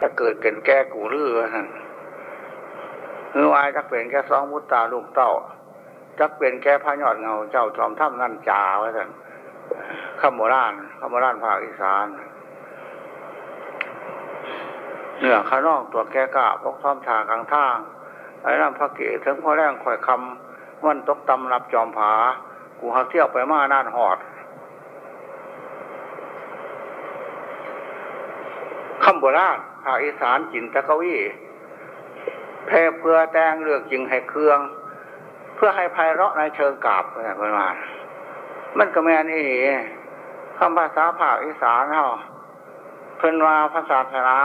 จะเกิดเกินแก่กูรื้อท่านเมื่อวายจักเป็นแค่สองมุตตาลูกเต้าจักเป็นแค่พระยอดเงาเจ้าจอมถ้ำนั่นจ่าไว้ท่านข้ามโบราณข้ามโบราณภาคอีสานเนื้อข้านอกตัวแก่กะพกท้อมชากลางทางไอ้น้ำพระเกศถึงพ่อแรงข่อยคำวันตกตำรับจอมผา กูหักเที่ยวไปมานานหอดคำโบราณาคอีสานจินตะกวีแพ่เพื่อแต่งเลือกจริงให้เครื่อง เพื่อให้ไพเราะในเชิงกาบอะไรประมาณมันก็แม่นี่คำภาษาภาคอีสานเนาะเพิ่นว่าภาษาศาสนา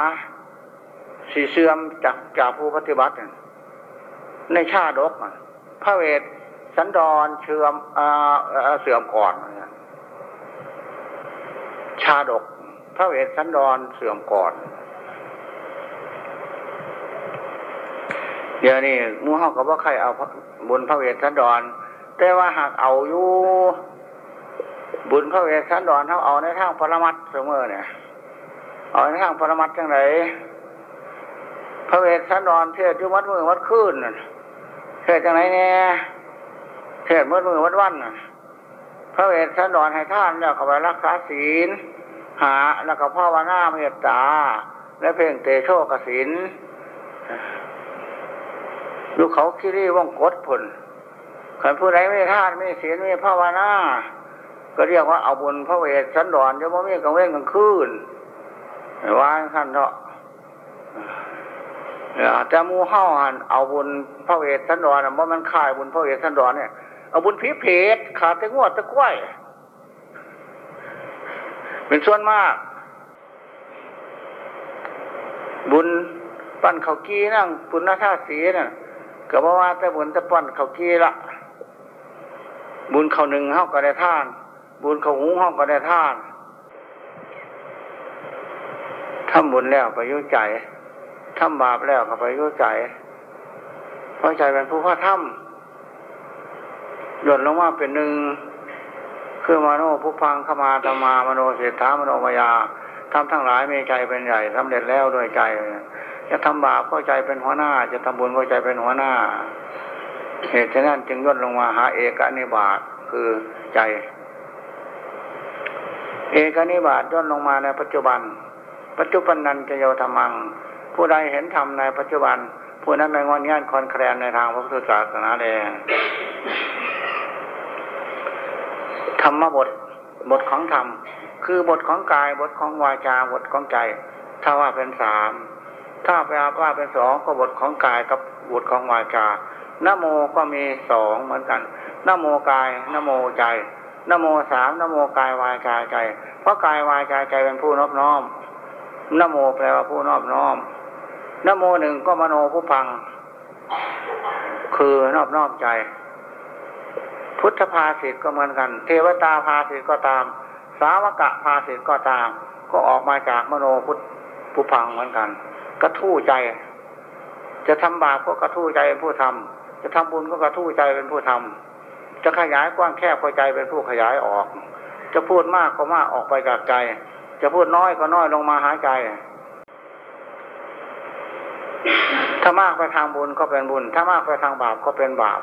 สีเสื่อมจากจากผู้ปฏิบัติ ในชาดกพระเวทสันดอนเชื่อมเสื่อมก่อน ชาดก พระเวทสันดอนเสื่อมก่อน เดี๋ยวนี้มูเฮากับว่าใครเอาบุญพระเวทสันดอนแต่ว่าหากเอาอยู่บุญพระเวทสันดอนเขาเอาในทางปรมัตเสมอเนี่ย เอาในทางปรมัตจังไรพระเวทสันดอนเทศจุวัดมือวัดขึ้นเทศจังไรเนี่ยเทศมือมือวัดวันพระเวทสันดอนให้ท่านแล้วเขาไปรักษาศีล หาแล้วก็พ่อวานาเมตตา และเพ่งเตโชกสิน ลูกเขาคิรีว่องกดผลขันผู้ใดไม่ทานไม่ศีลไม่ภาวนา ก็เรียกว่าเอาบุญพระเวทสันดอนจะว่ามีกังเว้นกังคืนว่าขั้นเนาะแต่มูเฮ้าหันเอาบุญพระเวทสันดอนเพรามันขายบุญพระเวทสันดอนเนี่ยเอาบุญพิเพศขาดแตะงวดตะกล้วยเป็นส่วนมาก บุญปั้นเขากี้นั่งปุณณธาตุสีน่ะ ก็บอกว่าแต่บุญจะปั้นเขากี้ละบุญเขาหนึ่งเฮ้าก็ได้ท่าน บุญเขาหูเฮ้าก็ได้ท่านทำบุญแล้วไปยุ่ใจทำบาปแล้วก็ไปยุ่ใจเพราะใจเป็นผู้พระถ้ำหย่นลงมาเป็นหนึ่งคือมโนผู้พังขมาตมามโนเศรษฐามโนมายาทำทั้งหลายมีใจเป็นใหญ่สำเร็จแล้วด้วยใจ จะทำบาปก็ใจเป็นหัวหน้า จะทำบุญก็ใจเป็นหัวหน้า เหตุฉะนั้นจึงย่นลงมาหาเอกนิบาตคือใจ เอกนิบาตย่นลงมาในปัจจุบัน ปัจจุบันนันจะโยธรรมัง ผู้ใดเห็นธรรมในปัจจุบัน ผู้นั้นไม่งอนงานคอนแคลนในทางพระพุทธศาสนาแดงธรรมบทบทของธรรม คือบทของกายบทของวาจาบทของใจ ถ้าว่าเป็นสาม ถ้าแปลว่าเป็นสองก็บทของกายกับบทของวาจานโมก็มีสองเหมือนกันนโมกายนโมใจนโมสามนโมกายวายกายใจ เพราะกายวายกายใจเป็นผู้นอบน้อมนโมแปลว่าผู้นอบน้อมนโมหนึ่งก็มโนผู้ฟัง คือนอบน้อมใจ พุทธภาสิตก็เหมือนกัน เทวตาภาสิตก็ตาม สาวกะภาสิตก็ตาม ก็ออกมาจากมโนพุทธผู้ฟังเหมือนกัน กระทู้ใจ จะทำบาปก็กระทู้ใจเป็นผู้ทำจะทำบุญก็กระทู้ใจเป็นผู้ทำจะขยายกว้างแคบก็ใจเป็นผู้ขยายออก จะพูดมากก็มากออกไปจากใจ จะพูดน้อยก็น้อยลงมาหายใจ ถ้ามากไปทางบุญก็เป็นบุญ ถ้ามากไปทางบาปก็เป็นบาป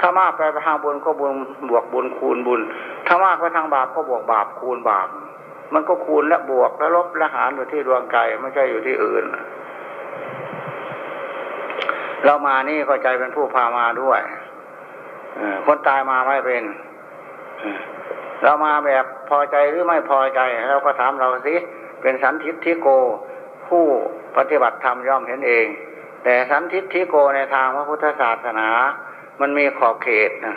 ถ้ามากไปทางบุญก็บุญบวกบุญคูณบุญ ถ้ามากไปทางบาปก็บวกบาปคูณบาป มันก็คูณและบวกและลบและหารอยู่ที่ดวงใจไม่ใช่อยู่ที่อื่น เรามานี่ก็ใจเป็นผู้พามาด้วยคนตายมาไม่เป็นเรามาแบบพอใจหรือไม่พอใจเราก็ถามเราสิเป็นสันทิฏฐิโก ผู้ปฏิบัติธรรมย่อมเห็นเอง แต่สันทิฏฐิโกในทางพระพุทธศาสนา มันมีขอบเขตนะ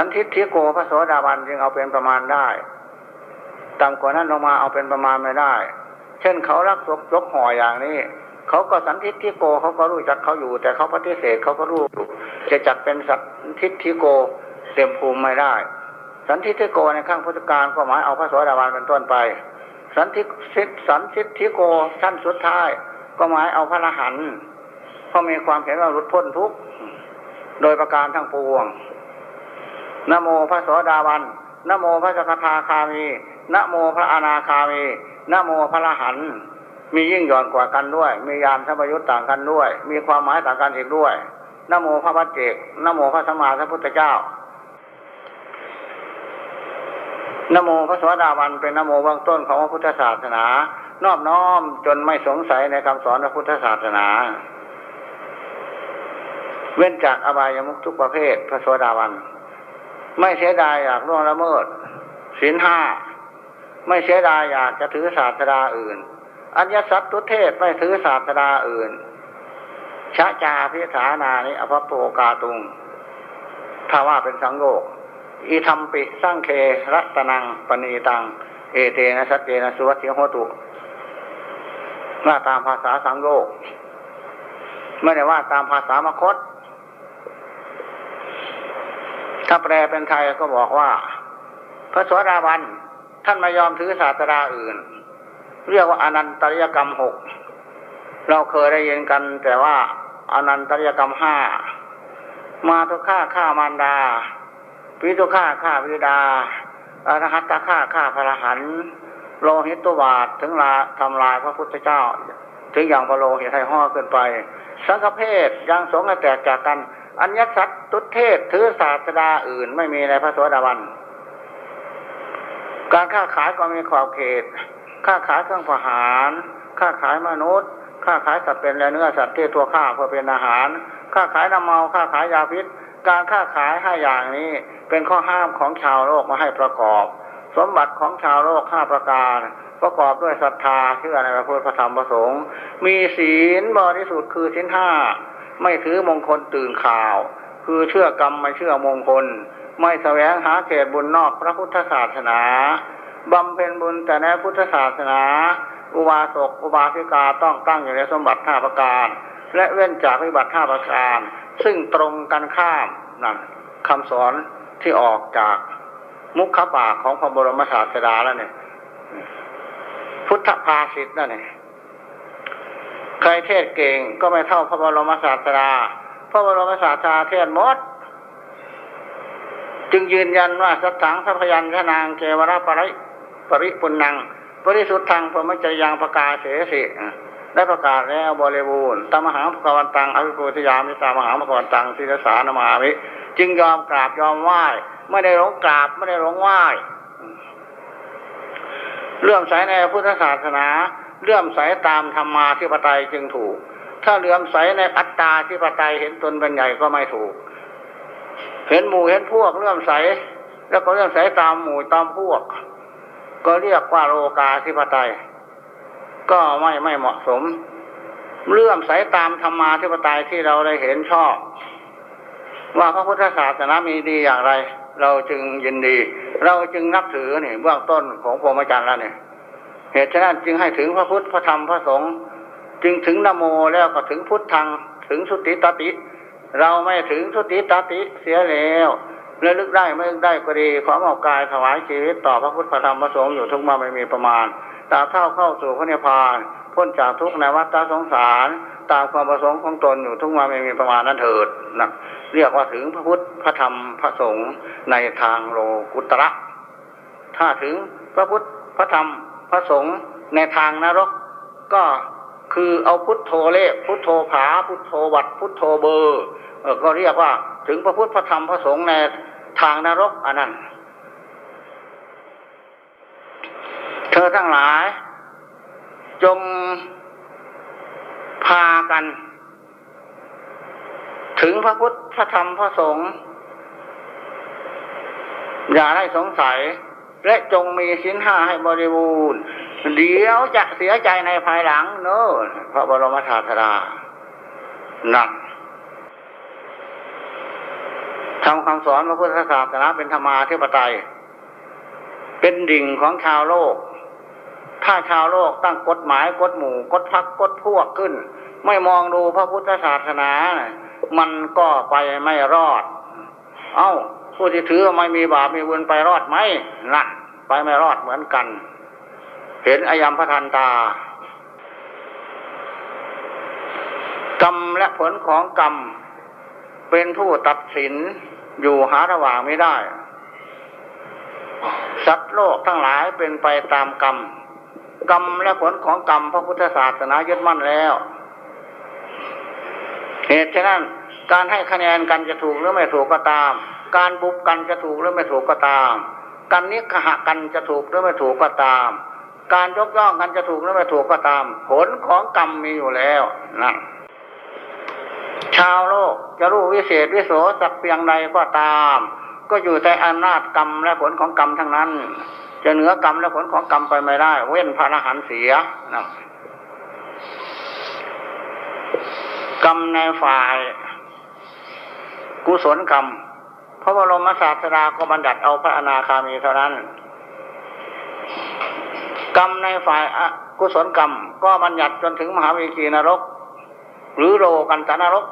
สันทิฏฐิโกพระโสดาบันจึงเอาเป็นประมาณได้ต่ำกว่านั้นลงมาเอาเป็นประมาณไม่ได้ เช่นเขารักยกยกห่ออย่างนี้ เขาก็สันทิฏฐิโกเขาก็รู้จักเขาอยู่ แต่เขาปฏิเสธเขาก็รู้จะจัดเป็นสันทิฏฐิโกเต็มภูมิไม่ได้ สันทิฏฐิโกในข้างพุทธการก็หมายเอาพระโสดาบันเป็นต้นไป สันทิสิสันทิฏฐิโกชั้นสุดท้าย ก็หมายเอาพระอรหันต์เพราะมีความเห็นว่าหลุดพ้นทุกโดยประการทั้งปวง นโมพระโสดาบันนโมพระสกทาคามีนโมพระอนาคามีนโมพระรหันต์มียิ่งหย่อนกว่ากันด้วย มียานสัมยุตต่างกันด้วย มีความหมายต่างกันอีกด้วยนโมพระบัจเจกนโมพระสัมมาสัมพุทธเจ้านโมพระสวสดาวันเป็นนโมเบื้องต้นของพระพุทธศาสนา นอบน้อมจนไม่สงสัยในคำสอนพระพุทธศาสนา เว้นจากอบายมุขทุกประเภทพระสวสดาวัน ไม่เสียดายอยากล่วงละเมิดศีลห้าไม่เสียดายอยากจะถือศาสดาอื่น อัญญสัตตุเทศไม่ถือศาสดาอื่นชะจาพิสานานิอภโปกาตุง ถ้าว่าเป็นสังโลกอีธรรมปิสร้างเครัตนังปณีตัง เอเตนะสัตเตนะสุวัติโหตุว่าตามภาษาสังโลกไม่ได้ว่าตามภาษามคต ถ้าแปลเป็นไทยก็บอกว่า พระสวสดาบันท่านไม่ยอมถือศาสดาอื่น เรียกว่าอนันตริยกรรมหกเราเคยได้ยินกัน แต่ว่าอนันตริยกรรมห้ามาทุกข้าข้ามารดาปิทุฆ่าฆ่าพิดาอรหัตตฆ่าฆ่าพระหันโลหิตตุบาทถึงลาทำลายพระพุทธเจ้า ถึงอย่างพระโลหิตให้ห่อเกินไป สังฆเพศยังสงฆ์แตกจากกัน อัญญสัตตุเทศถือศาสดาอื่นไม่มีในพระสวสดาวัน การค้าขายก็มีขอบเขต ค้าขายเครื่องประหาร ค้าขายมนุษย์ ค้าขายสัตว์เป็นและเนื้อสัตว์ที่ตัวข้าเพื่อเป็นอาหาร ค้าขายน้ำเมา ค้าขายยาพิษ การค้าขายห้าอย่างนี้เป็นข้อห้ามของชาวโลกมาให้ประกอบ สมบัติของชาวโลกห้าประการประกอบด้วยศรัทธาเชื่อในพระพุทธธรรมประสงค์ มีศีลบริสุทธิ์คือศีลห้า ไม่ถือมงคลตื่นข่าว คือเชื่อกรรมไม่เชื่อมงคล ไม่แสวงหาเขตบุญนอกพระพุทธศาสนาบำเพ็ญบุญแต่ในพุทธศาสนา อุบาสกอุบาสิกาต้องตั้งอยู่ในสมบัติห้าประการ และเว้นจากวิบัติห้าประการ ซึ่งตรงกันข้ามนั่นคำสอนที่ออกจากมุขปากของพระบรมศาสดาแล้วเนี่ย พุทธภาสิทธ์นั่นเนี่ย ใครเทศเก่งก็ไม่เท่าพระบรมศาสดาพระบรมศาสดาเทศมด จึงยืนยันว่าสัตถังสัพยัญชนางเกวราปริปริปุนังบริสุทธังพรหมจยังประกาศเสสิได้ประกาศแล้วบริบูรณ์ตามหาภควันตังอภิปุติยามิตามหาภควันตังศิรสานมามิจึงยอมกราบยอมไหว้ไม่ได้หลงกราบไม่ได้หลงไหว้เลื่อมใสในพุทธศาสนา เลื่อมใสตามธรรมาธิปไตยจึงถูก ถ้าเลื่อมใสในอัตตาธิปไตยเห็นตนเป็นใหญ่ก็ไม่ถูก เห็นหมู่เห็นพวกเลื่อมใส แล้วก็เลื่อมใสตามหมู่ตามพวก ก็เรียกว่าโลกาธิปไตย ก็ไม่ไม่เหมาะสม เลื่อมใสตามธรรมาธิปไตยที่เราได้เห็นชอบ ว่าพระพุทธศาสนามีดีอย่างไร เราจึงยินดี เราจึงนับถือเนี่ยเบื้องต้นของพรหมจรรย์แล้วเนี่ย เหตุฉะนั้นจึงให้ถึงพระพุทธพระธรรมพระสงฆ์จึงถึงนโมแล้วก็ถึงพุทธังถึงสุติตติ เราไม่ถึงสุติตติเสียแล้วระลึกได้ไม่ลึกได้ก็ดีขอมอบกายถวายชีวิตต่อพระพุทธพระธรรมพระสงฆ์อยู่ทุกมาไม่มีประมาณตาเท่าเข้าสู่พระนิพพานพ้นจากทุกในวัฏสงสาร ตามความประสงค์ของตนอยู่ทุกมาไม่มีประมาณนั้นเถิดนะเรียกว่าถึงพระพุทธพระธรรมพระสงฆ์ในทางโลกุตระ ถ้าถึงพระพุทธพระธรรม พระสงฆ์ในทางนรก ก็คือเอาพุทโธเลขพุทโธผาพุทโธวัดพุทโธเบอร์ก็เรียกว่าถึงพระพุทธพระธรรมพระสงฆ์ในทางนรกอันนั้น เธอทั้งหลาย จงพากัน ถึงพระพุทธพระธรรมพระสงฆ์อย่าได้สงสัย และจงมีสินห้าให้บริบูรณ์ เดี๋ยวจะเสียใจในภายหลังเนอะพระบรมศาสดาหนักทำคำสอนพระพุทธศาสนาเป็นธรรมาธิปไตย เป็นดิ่งของชาวโลก ถ้าชาวโลกตั้งกฎหมายกฎหมู่กฎพักกฎพวกขึ้น ไม่มองดูพระพุทธศาสนา มันก็ไปไม่รอด เอา้า ผู้ที่ถือไม่มีบาปมีบุญไปรอดไหมนะไปไม่รอดเหมือนกัน เห็นอายมพระทันตากรรมและผลของกรรม เป็นผู้ตัดสินอยู่หาระหว่างไม่ได้ สัตว์โลกทั้งหลายเป็นไปตามกรรม กรรมและผลของกรรมพระพุทธศาสนายึดมั่นแล้วเหตุฉะนั้นการให้คะแนนกันจะถูกหรือไม่ถูกก็ตาม การบุบกันจะถูกหรือไม่ถูกก็ตาม การนิขหกันจะถูกหรือไม่ถูกก็ตาม การยกย่องกันจะถูกหรือไม่ถูกก็ตาม ผลของกรรมมีอยู่แล้วนั่นชาวโลกจะรู้วิเศษวิโสสักเพียงใดก็ตาม ก็อยู่ในอำนาจกรรมและผลของกรรมทั้งนั้น จะเหนือกรรมและผลของกรรมไปไม่ได้ เว้นพระอรหันต์เสียนะกรรมในฝ่าย กุศลกรรม พระบรมศาสดาก็บัญญัติเอาพระอนาคามีเท่านั้น กรรมในฝ่ายกุศลกรรม ก็บัญญัติจนถึงมหาวิคีนรก หรือโลกันตนรก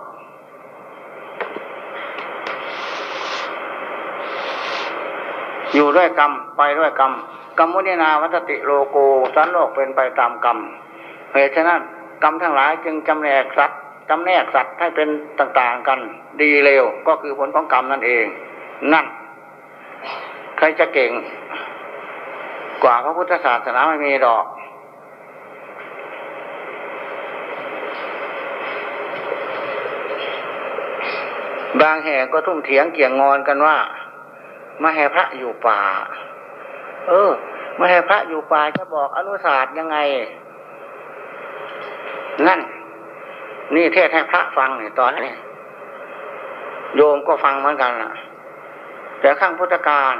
อยู่ด้วยกรรมไปด้วยกรรมกรรมมุนินาวัตติโลโกสันโลกเป็นไปตามกรรมเหตุฉะนั้นกรรมทั้งหลายจึงจำแนกสัตว จำแนกสัตว์ให้เป็นต่างๆกัน ดีเลวก็คือผลของกรรมนั่นเอง นั่น ใครจะเก่ง กว่าพระพุทธศาสนาไม่มีดอก บางแห่งก็ทุ่มเถียงเกี่ยงงอนกันว่ามาแห่พระอยู่ป่า เออมาแห่พระอยู่ป่าจะบอกอนุศาสตร์ยังไง นั่น นี่เทศให้พระฟังนี่ตอนนี้โยมก็ฟังเหมือนกันล่ะ แต่ข้างพุทธการ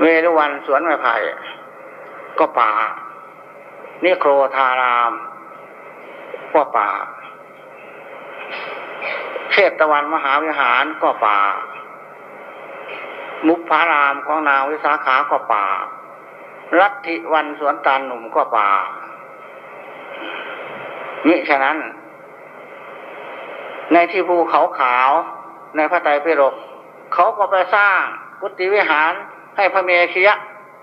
เวรุวันสวนไม้ไผ่ก็ป่า นี่โครธารามก็ป่าเทศตะวันมหาวิหารก็ป่า มุกพารามของนางวิสาขาก็ป่า รัตถิวันสวนตาลหนุ่มก็ป่า มิฉะนั้น ในที่ภูเขาขาวในพระไตรปิฎกเขาก็ไปสร้างกุฏิวิหารให้พระเมขียะ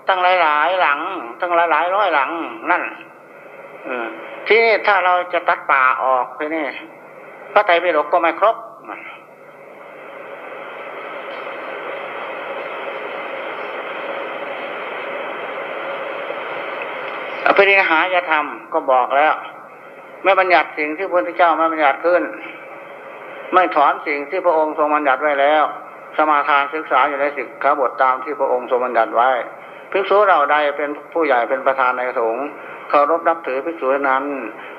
ตั้งหลายหลายหลัง ตั้งหลายหลายร้อยหลังนั่นที่นี่ถ้าเราจะตัดป่าออกไปนี่พระไตรปิฎกก็ไม่ครบอภิริหายธรรมก็บอกแล้ว ไม่บัญญัติสิ่งที่พระพุทธเจ้าไม่บัญญัติขึ้น ไม่ถอนสิ่งที่พระองค์ทรงบัญญัติไว้แล้ว สมาทานศึกษาอยู่ในสิกขาบทตามที่พระองค์ทรงบัญญัติไว้ ภิกษุเราใดเป็นผู้ใหญ่เป็นประธานในสงฆ์เคารพนับถือภิกษุนั้น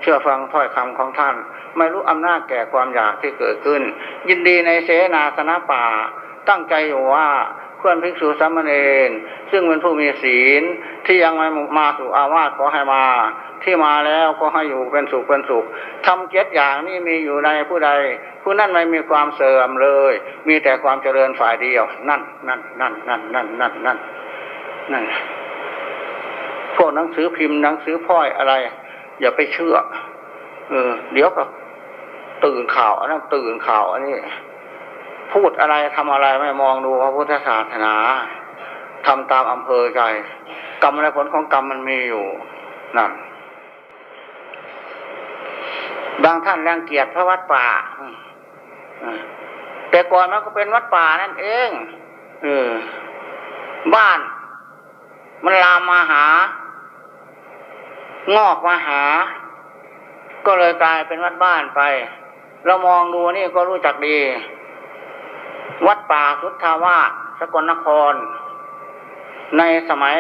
เชื่อฟังถ้อยคำของท่าน ไม่รู้อำนาจแก่ความอยากที่เกิดขึ้น ยินดีในเสนาสนะป่า ตั้งใจอยู่ว่า พื่อนภิกษุสามเณรซึ่งเป็นผู้มีศีลที่ยังไม่มาสู่อาวาสขอให้มา ที่มาแล้วก็ให้อยู่เป็นสุขเป็นสุขทำเจ็ดอย่างนี้มีอยู่ในผู้ใด ผู้นั้นไม่มีความเสื่อมเลย มีแต่ความเจริญฝ่ายเดียว นั่นนั่นนั่นนั่นนั่นนั่นนั่นนั่นพวกหนังสือพิมพ์หนังสือพ่อยอะไร อย่าไปเชื่อ เออ เดี๋ยวก็ตื่นข่าวอันนั้นตื่นข่าวอันนี้ พูดอะไรทำอะไรไม่มองดูพระพุทธศาสนาทำตามอำเภอใจ กรรมและผลของกรรมมันมีอยู่นั่นบางท่านรังเกียจพระวัดป่าแต่ก่อนมันก็เป็นวัดป่านั่นเองเออบ้าน มันลามมาหา งอกมาหา ก็เลยกลายเป็นวัดบ้านไป เรามองดูนี่ก็รู้จักดี วัดป่าสุทธาวาสสกลนคร ในสมัย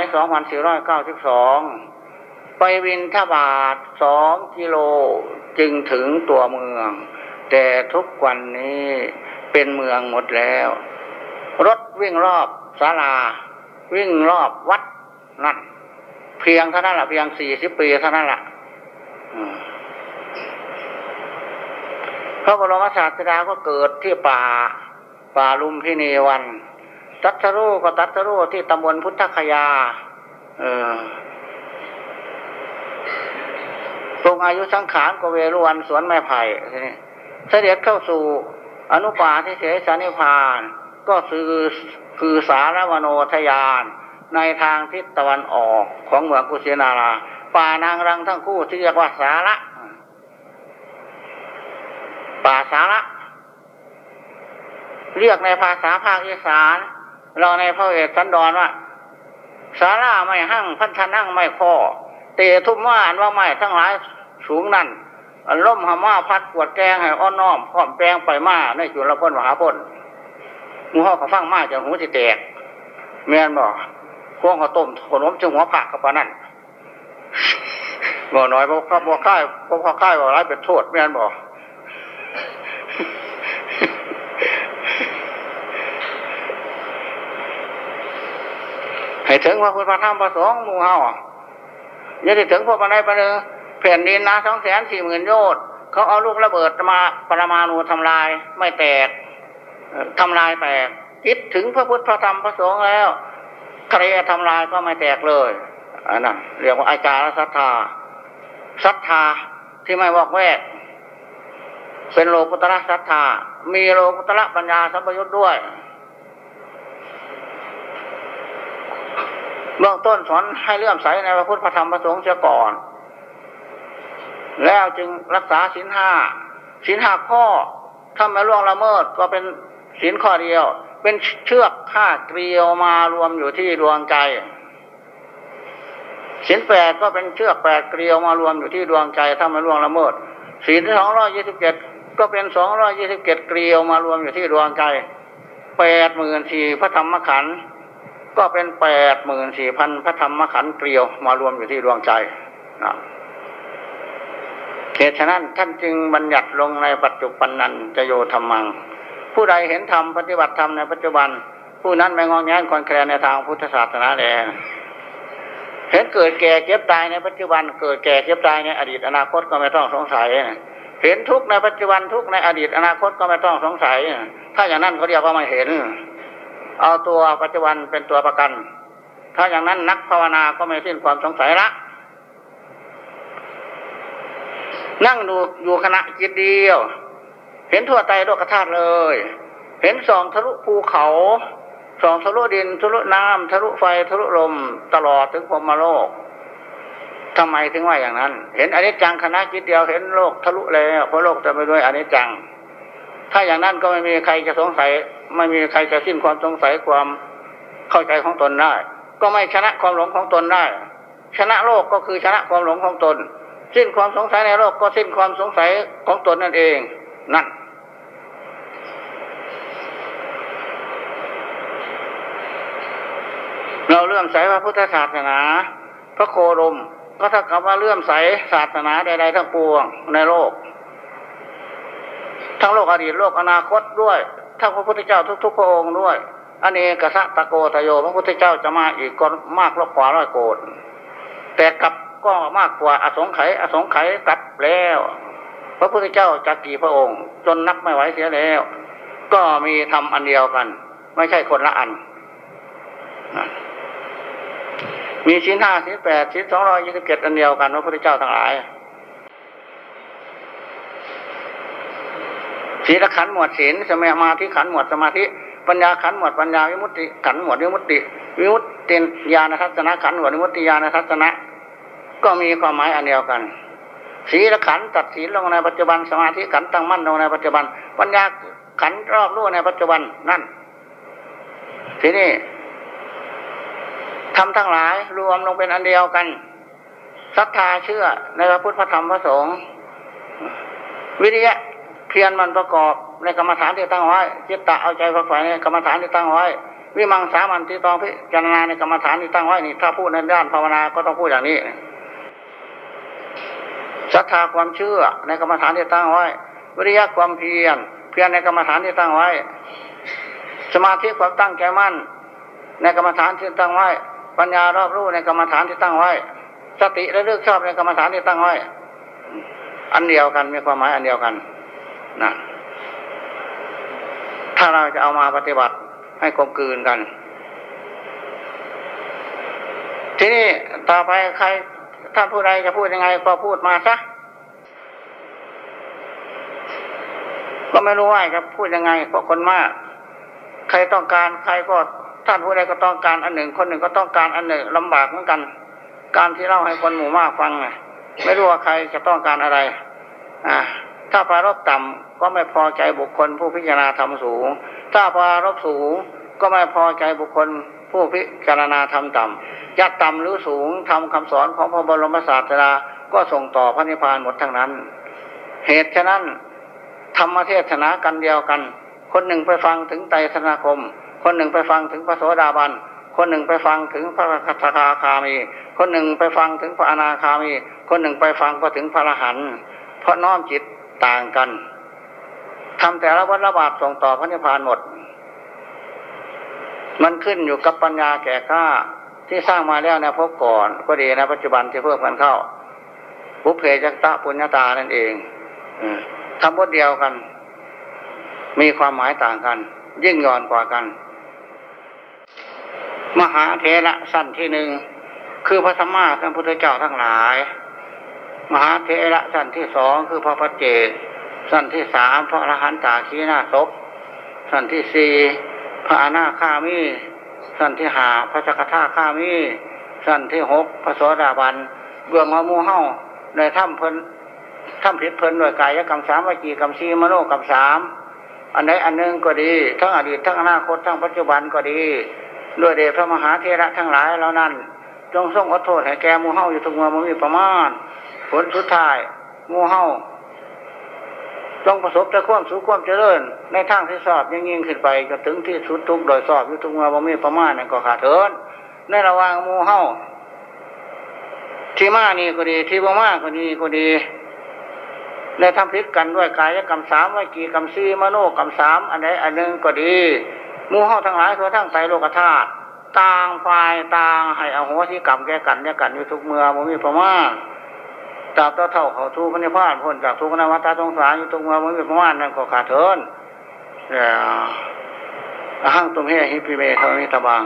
2492 ไปวินทบาทสองกิโลจึงถึงตัวเมือง แต่ทุกวันนี้เป็นเมืองหมดแล้ว รถวิ่งรอบศาลา วิ่งรอบวัดนั่นเพียงเท่านั้นละเพียงสี่สิบปีเท่านั้นละพระบรมศาสดาก็เกิดที่ป่า ป่าลุมพินีวันตัตรูก็ตัตรูที่ตำบลพุทธคยา เออทรงอายุสังขารกเวรุวันสวนไม้ไผ่เสด็จเข้าสู่อนุปาทิเสสนิพาน ก็คือคือสารวโนทยานในทางทิศตะวันออกของเมืองกุสินาราป่านางรังทั้งคู่ที่เรียกว่าสาระป่าสาระ เรียกในภาษาภาคอีสาน เราในพระเอกสันดรว่าสาราไม่หั่งพันธนั่งไม่พอเตะทุ่มว่าอันว่าไม่ทั้งหลายสูงนั่นอันล่มหามาพัดปวดแกงให้อ้อนน้อมพร้อมแปลงไปมาในจุลพ้นมหาพ้นมูห่อเขาฟังมาจากหูที่แตกแม่นบอกพวกเขาต้มขนมจึงหัวผักกับปานั่นบอกน้อยบอกบอกค่ายบอกค่ายบอกร้ายเป็นโทษแม่นบอก ให้ถึงพระพุทธธรรมประสงค์มูเฮาอย่าได้ถึงพวกมันได้ปะเนอแผ่นดินนะสองแสนสี่หมื่นโยชน์เขาเอาลูกระเบิดมาปรมาณูทำลายไม่แตกทำลายแตกคิดถึงพระพุทธพระธรรมพระสงฆ์แล้วใครจะทำลายก็ไม่แตกเลยอันนั้นเรียกว่าอาจารศรัทธาศรัทธาที่ไม่บอกแวก เป็นโลกุตระศรัทธามีโลกุตระปัญญาสัมปยุทธ์ด้วย เบื้องต้นสอนให้เลื่อมใสในพระพุทธธรรมพระสงฆ์เสียก่อน แล้วจึงรักษาศีลห้าศีลห้าข้อถ้าไม่ล่วงละเมิดก็เป็นศีลข้อเดียว เป็นเชือกห้าเกลียวมารวมอยู่ที่ดวงใจศีลแปดก็เป็นเชือกแปดเกลียวมารวมอยู่ที่ดวงใจถ้าไม่ล่วงละเมิดศีลสองร้อยยี่สิบเจ็ดก็เป็นสองร้อยยี่สิบเจ็ดเกลียวมารวมอยู่ที่ดวงใจแปดหมื่นสี่พระธรรมขันธ์ ก็เป็นแปดหมื่นสี่พันพระธรรมขันธ์เกลียวมารวมอยู่ที่ดวงใจนะเหตุฉะนั้นท่านจึงบัญญัติลงในปัจจุบันนันจะโยธรรมัง ผู้ใดเห็นธรรมปฏิบัติธรรมในปัจจุบัน ผู้นั้นไม่งองแงนคอนแคลนในทางพุทธศาสนาแลเห็นเกิดแก่เก็บตายในปัจจุบัน เกิดแก่เก็บตายในอดีตอนาคตก็ไม่ต้องสงสัยเห็นทุกในปัจจุบันทุกในอดีตอนาคตก็ไม่ต้องสงสัย ถ้าอย่างนั้นเขาเรียกว่าไม่เห็น เอาตัวปัจจุบันเป็นตัวประกัน ถ้าอย่างนั้นนักภาวนาก็ไม่สิ้นความสงสัยละนั่งดูอยู่คณะจิตเดียว เห็นทั่วไตโลกธาตุเลย เห็นสองทะลุภูเขาสองทะลุดินทะลุน้ำทะลุไฟทะลุลมตลอดถึงพรมโลกทำไมถึงว่าอย่างนั้น เห็นอนิจจังคณะจิตเดียวเห็นโลกทะลุแล้วเพราะโลกจะไปด้วยอนิจจัง ถ้าอย่างนั้นก็ไม่มีใครจะสงสัย ไม่มีใครจะสิ้นความสงสัยความเข้าใจของตนได้ ก็ไม่ชนะความหลงของตนได้ ชนะโลกก็คือชนะความหลงของตน สิ้นความสงสัยในโลกก็สิ้นความสงสัยของตนนั่นเอง นั่นเราเลื่อมใสพระพุทธศาสนา พระโคดมก็ถ้ากับว่าเลื่อมใสศาสนาใดๆทั้งปวงในโลก ทั้งโลกอดีตโลกอนาคตด้วย ทั้งพระพุทธเจ้าทุกๆพระองค์ด้วยอันนี้กษัตตะโกทโย พระพุทธเจ้าจะมาอีกก็มากรบกว่าร้อยโกดแต่กลับก็มากกว่าอสงไขยอสงไขยกลับแล้ว พระพุทธเจ้าจากกี่พระองค์ จนนับไม่ไหวเสียแล้ว ก็มีทำอันเดียวกัน ไม่ใช่คนละอัน มีชิ้นห้าชิ้นแปดชิ้นสองร้อยยี่สิบเจ็ดอันเดียวกันพระพุทธเจ้าทั้งหลาย ศีลขันหมวดศีลสมามาที่ขันหมวดสมาธิ ปัญญาขันหมวดปัญญาวิมุตติขันหมวดวิมุตติ วิมุตติญาณทัศนะขันหมวดวิมุตติญาณทัศนะ ก็มีความหมายอันเดียวกันศีลขันตัดศีลลงในปัจจุบันสมาธิขันตั้งมั่นลงในปัจจุบัน ปัญญาขันรอบรู้ในปัจจุบันนั่น ทีนี้ทำทั้งหลายรวมลงเป็นอันเดียวกันศรัทธาเชื่อในพระพุทธพระธรรมพระสงฆ์วิริยะ พียรมันประกอบในกรรมฐานที่ตั้งไว้จิตตะเอาใจฝักใฝ่ในกรรมฐานที่ตั้งไว้ วิมังสามันที่ต้องพิจารณาในกรรมฐานที่ตั้งไว้นี่ถ้าพูดในด้านภาวนาก็ต้องพูดอย่างนี้ศรัทธาความเชื่อในกรรมฐานที่ตั้งไว้ วิริยะความเพียรเพียรในกรรมฐานที่ตั้งไว้ สมาธิความตั้งใจมั่น ในกรรมฐานที่ตั้งไว้ ปัญญารอบรู้ในกรรมฐานที่ตั้งไว้ สติและเลือกชอบในกรรมฐานที่ตั้งไว้ อันเดียวกันมีความหมายอันเดียวกัน นะถ้าเราจะเอามาปฏิบัติให้กลมกลืนกัน ทีนี้ต่อไปใครท่านผู้ใดจะพูดยังไงก็พูดมาซะก็ไม่รู้ว่าจะพูดยังไงเพราะคนมาก ใครต้องการใครก็ท่านผู้ใดก็ต้องการอันหนึ่ง คนหนึ่งก็ต้องการอันหนึ่งลำบากเหมือนกัน การที่เล่าให้คนหมู่มากฟังไม่รู้ว่าใครจะต้องการอะไร อ่า ถ้าปารบต่ำก็ไม่พอใจบุคคลผู้พิจารณาทำสูง ถ้าปารบสูงก็ไม่พอใจบุคคลผู้พิจารณาทำต่ำยัดต่ำหรือสูงทำคำสอนของพระบรมศาสดาก็ส่งต่อพระนิพพานหมดทั้งนั้น เหตุฉะนั้นธรรมเทศนากันเดียวกัน คนหนึ่งไปฟังถึงไตรสนาคม คนหนึ่งไปฟังถึงพระโสดาบัน คนหนึ่งไปฟังถึงพระสกาคามี คนหนึ่งไปฟังถึงพระอนาคามี คนหนึ่งไปฟังก็ถึงพระอรหันต์เพราะน้อมจิต ต่างกันทำแต่ละวัฏระบาดส่งต่อพระนิพพานหมด มันขึ้นอยู่กับปัญญาแก่ก้าที่สร้างมาแล้วในพบก่อน ก็ดีนะปัจจุบันที่เพิ่มกันเข้าบุเพจักตะปุญญาตานั่นเองทำบทเดียวกัน มีความหมายต่างกัน ยิ่งย่อนกว่ากัน มหาเทระสั้นที่หนึ่งคือพระธรรมาท่านพุทธเจ้าทั้งหลาย มหาเทระสั้นที่สองคือพระพัจเจกสั้นที่สามพระอรหันตาชีนาศพสั้นที่สี่พระอนาคามีสั้นที่หาพระสกทาคามีสั้นที่หกพระโสดาบันเบื้องมมูเฮ้าในถ้ำเพิ่นถ้ำผิดเพิ่นด้วยกายกรรมสามวิจีกรรมสีมโนกรรมสามอันไหนอันหนึ่งก็ดี ทั้งอดีตทั้งอนาคตทั้งปัจจุบันก็ดี ด้วยเดชพระมหาเทระทั้งหลายเหล่านั้น จงทรงอดโทษให้แกมูเฮ้าอยู่ทุกเมื่อมันมีประมาณ ผลสุดท้ายมูเฮ้าจงประสบแต่ความสุขความเจริญ ในทางที่สอบยิ่งยิ่งขึ้นไปก็ถึงที่สุดทุกโดยสอบยู่ทุกเมื่อบ่มีประมาณนั่นก็ขาดเถินในระหว่างมูเฮ้าที่มานี่ก็ดี ที่บ่มาก็ดีก็ดีในทำพิษกันด้วยกายกรรมสามวิกีกรรมสีมโนกรรมสามอันใดอันหนึ่งก็ดีมูเฮ้าทั้งหลายทั่วทั้งไตโลกธาตุต่างฝ่ายต่างให้อโหสิกรรมแก่กันแก่กันอยู่ทุกเมื่อบ่มีประมาณ ตราบเท่าเท่าเขาทุกข์นิพพานพ้นจากทุกข์นวัฏสงสารอยู่ตรงมาเมื่องมันมีประมานนั่นก็ขาดเทินแล้วหังตุมเฮหิปิเมทวิตบาง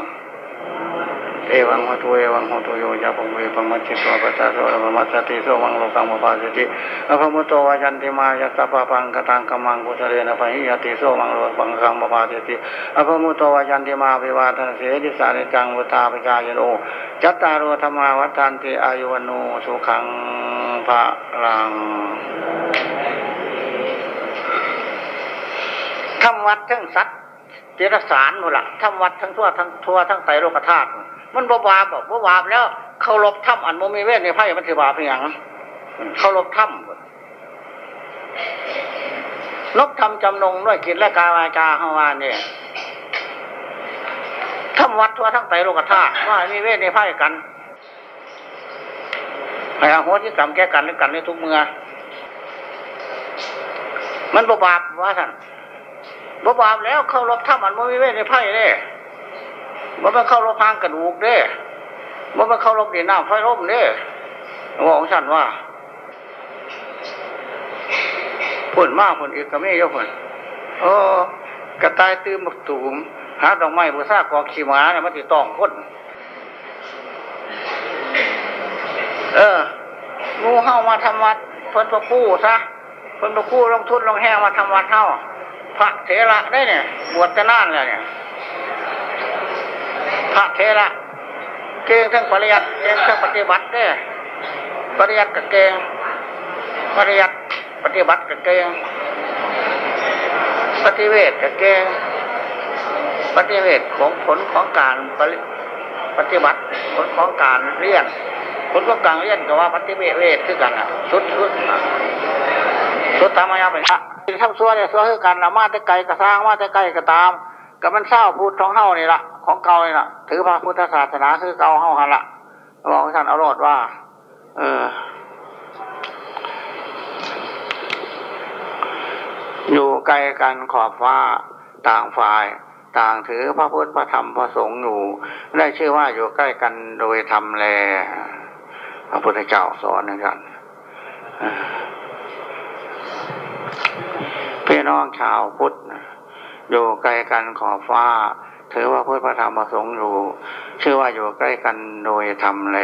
เอวังวัตุเอวังโหตุโยยาปงเวปังมัจฉิตัวปัจจโสระมัจจติโสวังโลกังมปาสติอภมุตโตวาจันติมายัสสะปะปังกตังกมังกุสเรนะปะหิยติโสวังโลกังกังมปาสติอภมุตโตวาจันติมาวิวาทนเสดิสานิจังวุตาปิกายโนจัตตารโธรรมาวัฏันติอายุวโนสุขังพระลังทำวัดทั้งสัตว์เจรสารหมดละทำวัดทั้งทั่วทั้งทั่วทั้งไตโลกธาตุ มันบวาบบอกบาบแล้ว เขาลบถ้ำอันโมมีเวทในไพ่มันถือบาปเพียงเขาลบถ้ำลบทำจำนงด้วยกิจและกาวาจาเข้ามาเนี่ยทำวัดทั่วทั้งไตโลกธาตุว่ามีเวทในไพ่กันให้อาโหสิกรรมแก้กันด้วยกันในทุกเมื่อ มันบบาปว่าท่านบบาปแล้วเขารบถ้ำมันไม่มีเวทในไพ่เด้บ่ มันเข้ารบพางกระดูกเด้บ่มันเข้ารบดีน้ำไฟร่มเด้บอกฉันว่าผลมากผลอีกก็ไม่เยอะผลเออกระต่ายตื้มบักตูมหาดอกไม้บุษากอกขีมาเนี่ยมันติดต้องคนเอองูเห่ามาทำวัดเพิ่นประคู่ซะเพิ่นประคู่ลงทุนลงแห้งมาทำวัดเห่าพระเถระได้เนี่ย บวชจะนานเลยเนี่ย ระเถระเก่งทั้งปริยัติเก่งทั้งปฏิบัติได้ปริยัติกับเก่งปริยัติปฏิบัติกับเก่งปฏิเวทกับเก่งปฏิเวทของผลของการปฏิบัติผลของการเรียนคนก็กางเรียนกับว่าปฏิเวทเวทคือกันอะสุดสุดสุดตามมายาไปฮะทำซัวเนี่ยซัวคือกันละมาแต่ไกลกระซ้างมาแต่ไกลกระตามกับมันเศร้าพูดท้องเฮ้านี่ละ ของเก่านี่ละถือพระพุทธศาสนาคือเก่าเฮ้าหันละบอกท่านเอารอดว่า เออ อยู่ไกลกันขอบฟ้าต่างฝ่ายต่างถือพระพุทธพระธรรมพระสงฆ์อยู่ ได้ชื่อว่าอยู่ใกล้กันโดยธรรมแล พระพุทธเจ้าสอนนะครับพี่น้องชาวพุทธอยู่ใกล้กันขอบฟ้า ถือว่าพุทธพระธรรมประสงค์อยู่ ชื่อว่าอยู่ใกล้กันโดยธรรมแล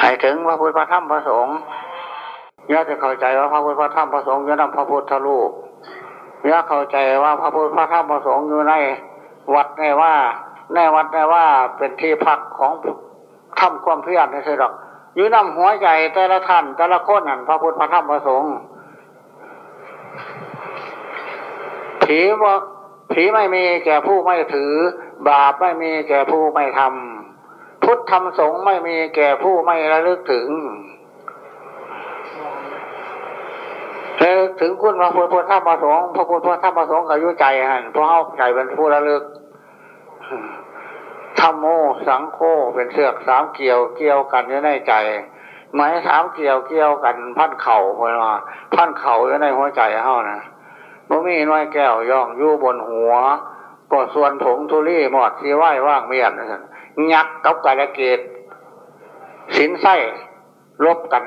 ให้ถึงว่าพุทธธรรมประสงค์ย่าจะเข้าใจว่าพระพุทธพระธรรมประสงค์อยู่ในพระพุทธรูปย่าเข้าใจว่าพระพุทธพระธรรมประสงค์อยู่ในวัดในว่าในวัดในว่าเป็นที่พักของทำความเพียรในเสด็จอยู่นำหัวใจแต่ละท่านแต่ละคนนั่นพระพุทธพระธรรมพระสงฆ์ ผีว่าผีไม่มีแก่ผู้ไม่ถือ บาปไม่มีแก่ผู้ไม่ทำพุทธธรรมสงฆ์ไม่มีแก่ผู้ไม่ระลึกถึงระลึกถึงคุณพระพุทธธรรมประสงค์พระพุทธธรรมประสงค์กับยุใจหันเพราะเขาใจเป็นผู้ระลึกธรรมโมสังโฆเป็นเสือกสามเกี่ยวเกี่ยวกันอยู่ในใจไม้สามเกี่ยวเกี่ยวกัน พันเข่าพอมาพันเข่าอยู่ในหัวใจเฮานะ บ่มีน้อยแก้วย่องอยู่บนหัวปดส่วนผงทุลี่หมอดสีไหว้ว่างเมียนยักกับกายเกตสินไส้ลบกัน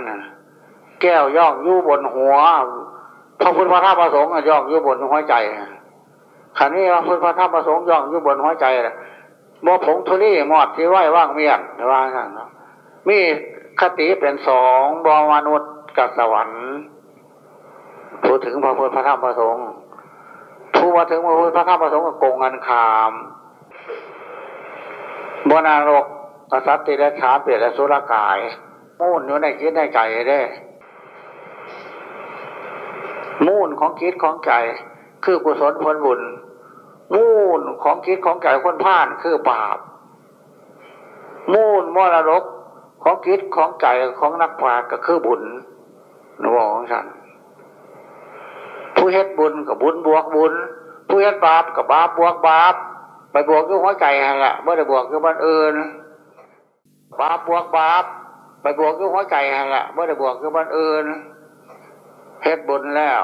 แก้วย่องอยู่บนหัวพระพุทธพระธรรมประสงค์ย่องอยู่บนหัวใจขันนี้พระพุทธพระธรรมประสงค์ย่องอยู่บนหัวใจบ่ผงทุลี่หมอดสีไหว้ว่างเมียนว่าสั่นมีคติเป็นสองบวมนุษย์กับสวรรค์ พูดถึงพระพุทธพระธรรมพระสงฆ์ผู้มาถึงพระพุทธพระธรรมพระสงฆ์ก็โกงเงินขามบนารกกษัตริย์ติรชาเปลี่ยนสุรกายมูนอยู่ในคิดในใจได้มูนของคิดของใจคือกุศลผลบุญ มูนของคิดของใจคนพลาดคือบาป มูนมรรกของคิดของใจของนักปราชญ์ก็คือบุญนวของฉัน เฮ็ดบุญกับบุญบวกบุญ ผู้เฮ็ดบาปกับบาปบวกบาปไปบวกด้วยหัวใจฮะละเมื่อได้บวกด้วยบ้านอื่นบาปบวกบาปไปบวกด้วยหัวใจฮะละเมื่อได้บวกด้วยบ้านอื่นเฮ็ดบุญแล้ว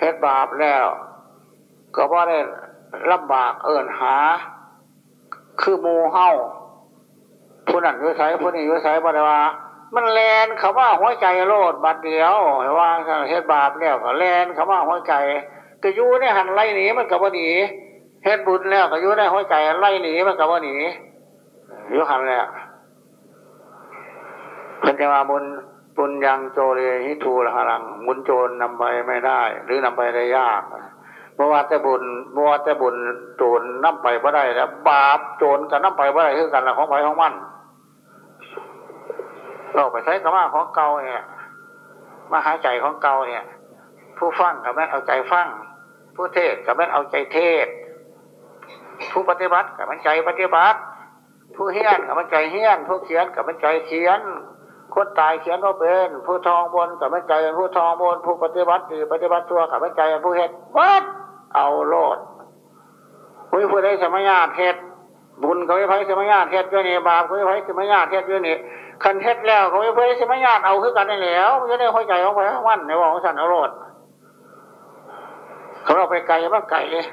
เฮ็ดบาปแล้ว ก็ว่าได้ลำบากเอิญหา คือมูเฮ้าผู้นั้นยุสัยผู้นี้ยุสัยบัดว่า มันแลนคำว่าหัวใจโลดบัดเดียวว่าเฮ็ดบาปแล้วก็แลนคำว่าหัวใจก็อยู่ในหันไล่หนีมันกับว่าหนีเฮ็ดบุญแล้วก็อยู่ในหัวใจไล่หนีมันกับว่าหนีอยู่หันแล้วเพิ่นจะมาบุญบุญยังโจเรหิทูละหลังบุญโจรนำไปไม่ได้ หรือนำไปได้ยากเมื่อว่าแต่บุญเมื่อว่าแต่บุญโจรนำไปไม่ได้แล้วบาปโจรก็นำไปไม่ได้คือกันละของไปของมัน เราไปใช้กรรมของเก่าเนี่ยมาหาใจของเก่าเนี่ย ผู้ฟังกับแม่เอาใจฟังผู้เทศกับแม่เอาใจเทศ ผู้ปฏิบัติกับมันใจปฏิบัติ ผู้เฮี้ยนกับมันใจเฮี้ยน ผู้เขียนกับมันใจเขียนคนตายเขียนว่าเป็น ผู้ทองบนกับมันใจผู้ทองบน ผู้ปฏิบัติดีปฏิบัติตัวกับมันใจผู้เฮ็ดวัดเอาโลดผู้ผู้ใดสมัยญาติเฮ็ดบุญเขาไม่ไพ่สมัยญาติเฮ็ดด้วยนี่บาปเขาไม่ไพ่สมัยญาติเฮ็ดด้วยนี่ คันเฮ็ดแล้วเขาไม่เพื่อใช่ไหมญาติเอาคือกันได้แล้วมันจะได้ห้อยใจของไปวันในว่าของสันอรรถเขาเราไปไกลบ้างไกลเลย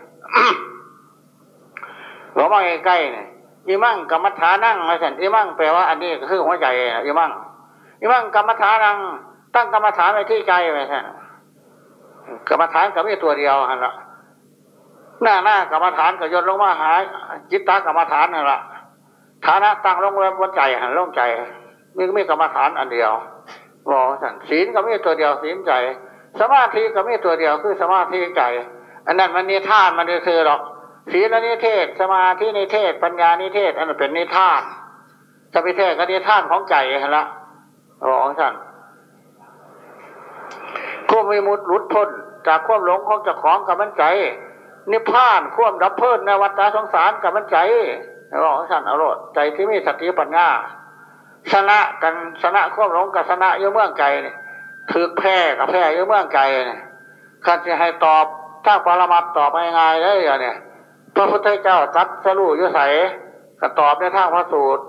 เรามาใกล้เนี่ยอีมั่งกรรมฐานั่งมาสันอีมั่งแปลว่าอันนี้คือหัวใจอีมั่งอีมั่งกรรมฐานั่งตั้งกรรมฐานไว้ที่ใจไปสันกรรมฐานกับมีตัวเดียวหันละหน้าหน้ากรรมฐานก็ยนลงมาหาจิตตากรรมฐานนั่นแหละฐานะตั้งลงบนใจหันลงใจ มีมีกรรมฐานอันเดียวบอกสันศีลก็มีตัวเดียวศีลใจ สมาธิก็มีตัวเดียวคือสมาธิใจ อันนั้นมันนิทานมันคือหรอกศีลนิเทศ สมาธินิเทศ ปัญญานิเทศ อันนั้นเป็นนิทานจะไปเทศก็นิทานของใจละบอกสันควบมีมุดหลุดพ้นจากควบหลงของเจ้าของกับมันใจนิพพานควบดับเพลินในวัฏสงสารกับมันใจบอกสันอรรถใจที่มีสติปัญญา ชนะกันชนะควบหลงกับชนะอยู่เมืองไกลนี่ยถือแพ้กับแพ้อยู่เมืองไกลนี่ข้าจะให้ตอบถ้าปรมัตตอบไปง่ายได้ยังเนี่ยพระพุทธเจ้าตัดสรุยุใสก็ตอบในทางพระสูตร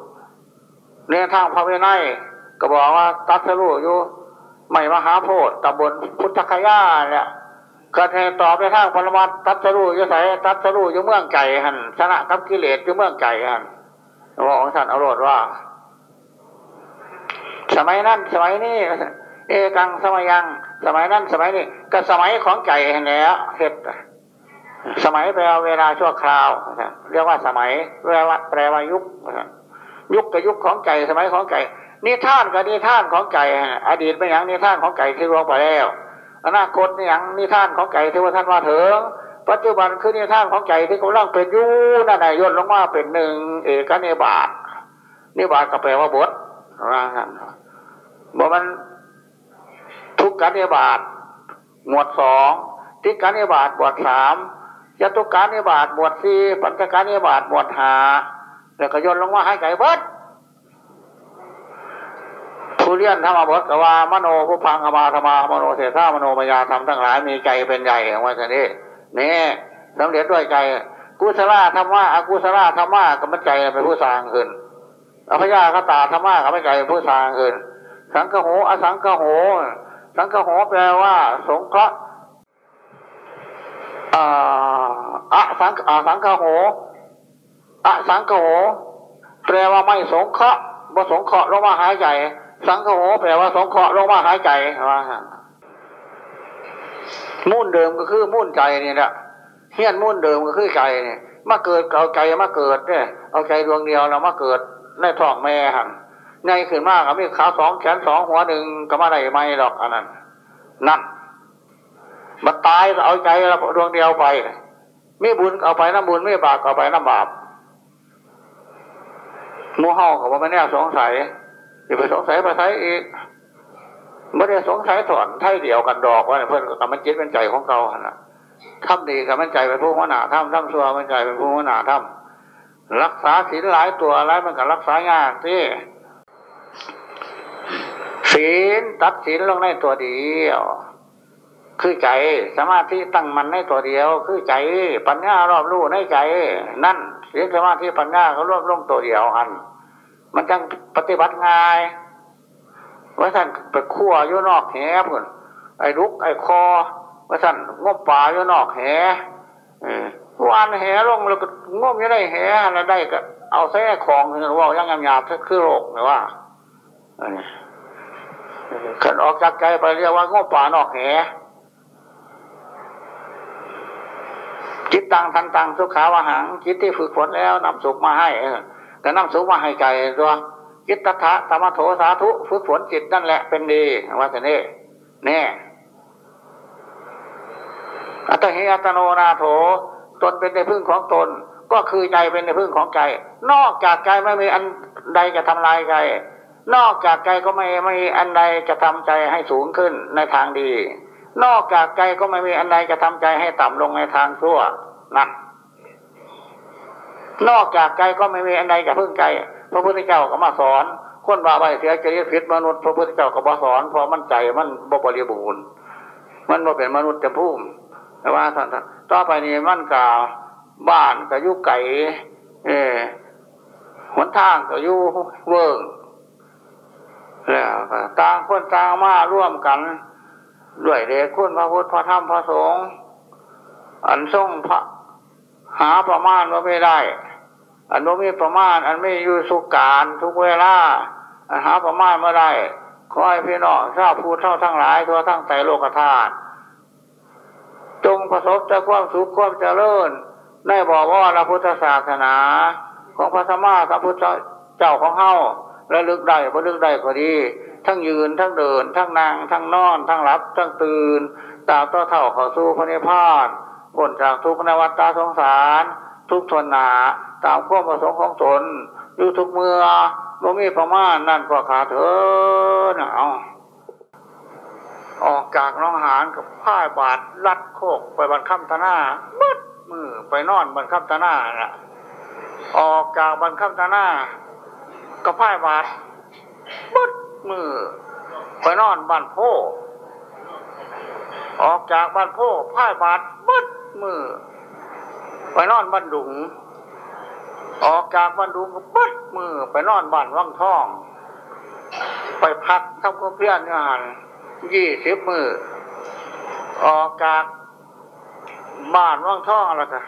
ในทางพระวินัยก็บอกว่าตัดสรุอยู่ไม่มหาโพธิ์ตำบลพุทธคยาเนี่ยก็ให้ตอบในทางปรมัตตัดสรุยุใสตัดสรุอยู่เมืองไก่หันชนะกับกิเลสอยู่เมืองไก่หันบอกของท่านอรรถว่า สมัยนั้นสมัยนี้เอกังสมัยยัง สมัยนั้นสมัยนี้ก็สมัยของใจแล้วเหตุสมัยแปลว่าเวลาชั่วคราวเรียกว่าสมัยแปลว่าแปลว่ายุคยุคกับยุคของใจสมัยของใจนิท่านกับนิท่านของใจอดีตเป็นอย่างนิท่านของใจที่ลวงไปแล้วอนาคตเป็นอย่างนิท่านของใจที่ว่าท่านว่าถึงปัจจุบันคือนิท่านของใจที่กำลังเป็นยู่นั่นแหละย่นลงมาเป็นหนึ่งเอกเนบาทนิบาทก็แปลว่าบท ว่างั้นบอกมันทุกขันเนบาทหมวดสองติการนิบาตบวชสามยตุการนิบาตบวชสี่ปัญจการนิบาตบวชหาแล้วก็ยนลงมาให้ไก่เบิดผู้เรียนธรรมบทกว่ามโนผู้พังอมาธรรมามโนเสสามโนมยาธรรมทั้งหลายมีใจเป็นใหญ่ว่าจะนี่นี่สำเร็จด้วยใจกุศลธรรมะอกุศลธรรมะก็มันใจเป็นผู้สร้างขึ้น อภยาคตาธรรมะก็ไม่ใจเป็นผู้สร้างขึ้นสังฆโหอสังฆโห สังฆโหแปลว่า สงเคราะห์อะสังอะสังฆโหอะสังฆโห แปลว่าไม่สงเคราะห์บ่สงเคราะห์ลงมาหายใจ สังฆโหแปลว่าสงเคราะห์ลงมาหายใจว่ามุ่นเดิมก็คือมุ่นใจนี่แหละเฮี้ยนมุ่นเดิมก็คือใจเนี่ยมาเกิดเอาใจมาเกิดเนี่ยเอาใจดวงเดียวเรามาเกิด ในท้องแม่หันไงขึ้นมากมีขาสองแขนสองหัวหนึ่งก็มาได้ไม่หรอกอันนั้นนั่นมาตายเอาใจเราดวงเดียวไปไม่บุญเอาไปน้ำบุญไม่บาปเอาไปน้ำบาปมูเฮาเขาบอกไม่แน่สงสัยอย่าไปสงสัยไปใช้อีกไม่ได้สงสัยถอนไทยเดียวกันดอกว่าเพื่อนกับมันจิตเป็นใจของเขาขนาดทำดีกับมันใจเป็นผู้หัวหน้าทำทำชั่วมันใจเป็นผู้หัวหน้าทำ รักษาศีลหลายตัวหลายมันก็รักษายากที่ศีลตัดศีลลงในตัวเดียว คือใจสมาธิตั้งมันในตัวเดียว คือใจปัญญารอบรู้ในใจ นั่นศีลสมาธิปัญญาเขารวบลงตัวเดียวอันมันจังปฏิบัติง่ายว่าท่านไปขั้วยุ่นอกแหพุ่นไอ้ลุกไอ้คอว่าท่านงบป่าอยู่นอกแห วานแหลงแล้วก็งบยังได้แหอะไรได้ก็ เอาแท้ของเว่ายังงามหยาบคือโรคหรือว่าขันออกจากใจไปเรียกว่างบป่านอกแหจิตตังทันตังสุขาวหังจิตที่ฝึกฝนแล้วนำสุขมาให้ก็นำสุขมาให้ใจตัวจิตตถะธรรมโถสาธุฝึกฝนจิตนั่นแหละเป็นดีว่าแต่นี่แน่อัตหิอัตโนนาโถ ตนเป็นในพึ่งของตน ก็คือใจเป็นในพึ่งของใจ นอกจากใจไม่มีอันใดจะทำลายใจ นอกจากใจก็ไม่ไม่มีอันใดจะทำใจให้สูงขึ้นในทางดี นอกจากใจก็ไม่มีอันใดจะทำใจให้ต่ำลงในทางชั่วนั่นนอกจากใจก็ไม่มีอันใดจะพึ่งใจ พระพุทธเจ้าก็มาสอน คนบาใบเสียใจริตผิดมนุษย์พระพุทธเจ้าก็มาสอนเพราะมันใจมันบบริบูรณ์มันบ่เป็นมนุษย์จะพุ่มแต่ว่าท่าน ต่อไปนี้มันกาบ้านก็ยุไก่เออหนทางก็ยุเวิร์กแล้วต่างคนต่างมาร่วมกันด้วยเด็กคุณพระพุทธพระธรรมพระสงฆ์อันทรงพระหาประมาณว่าไม่ได้ อันว่ามีประมาณ อันไม่อยู่สุการทุกเวลาอันหาประมาณเมื่อไรขอให้พี่น้องชาวพูดเท่าทั้งหลายทั่วทั้งใจโลกธาตุ จงประสบแต่ความสุขความเจริญได้บอกว่าพระพุทธศาสนา ของพระธรรมะพระพุทธเจ้าของเฮาและลึกได้พระลึกได้ก็ดี ทั้งยืนทั้งเดิน ทั้งนั่งทั้งนอนทั้งหลับ ทั้งตื่นตามต่อเท่าเข้าสู่พระนิพพานพ้นจากทุกนวัตตาสงสาร ทุกทนหนาตามความประสงค์ของตนอยู่ทุกเมื่อบ่มีประมาณนั่นก็ขาเถอะนะเอา ออกจากน้องหานกับผ้าบาดรัดโคกไปบันค่ำตาหน้ามืดมือไปนอนบันค่ำตาหน้าน่ะ ออกจากบันค่ำตาหน้ากับผ้าบาดมืดมือไปนอนบันโพออกจากบันโพผ้าบาดมืดมือไปนอนบันดุง ออกจากบันดุงก็มืดมือไปนอนบันว่างทอง ไปพักทำก็เพี้ยนงาน ยี่สิบมือออกจากบ้านว่างท่องแล้วก็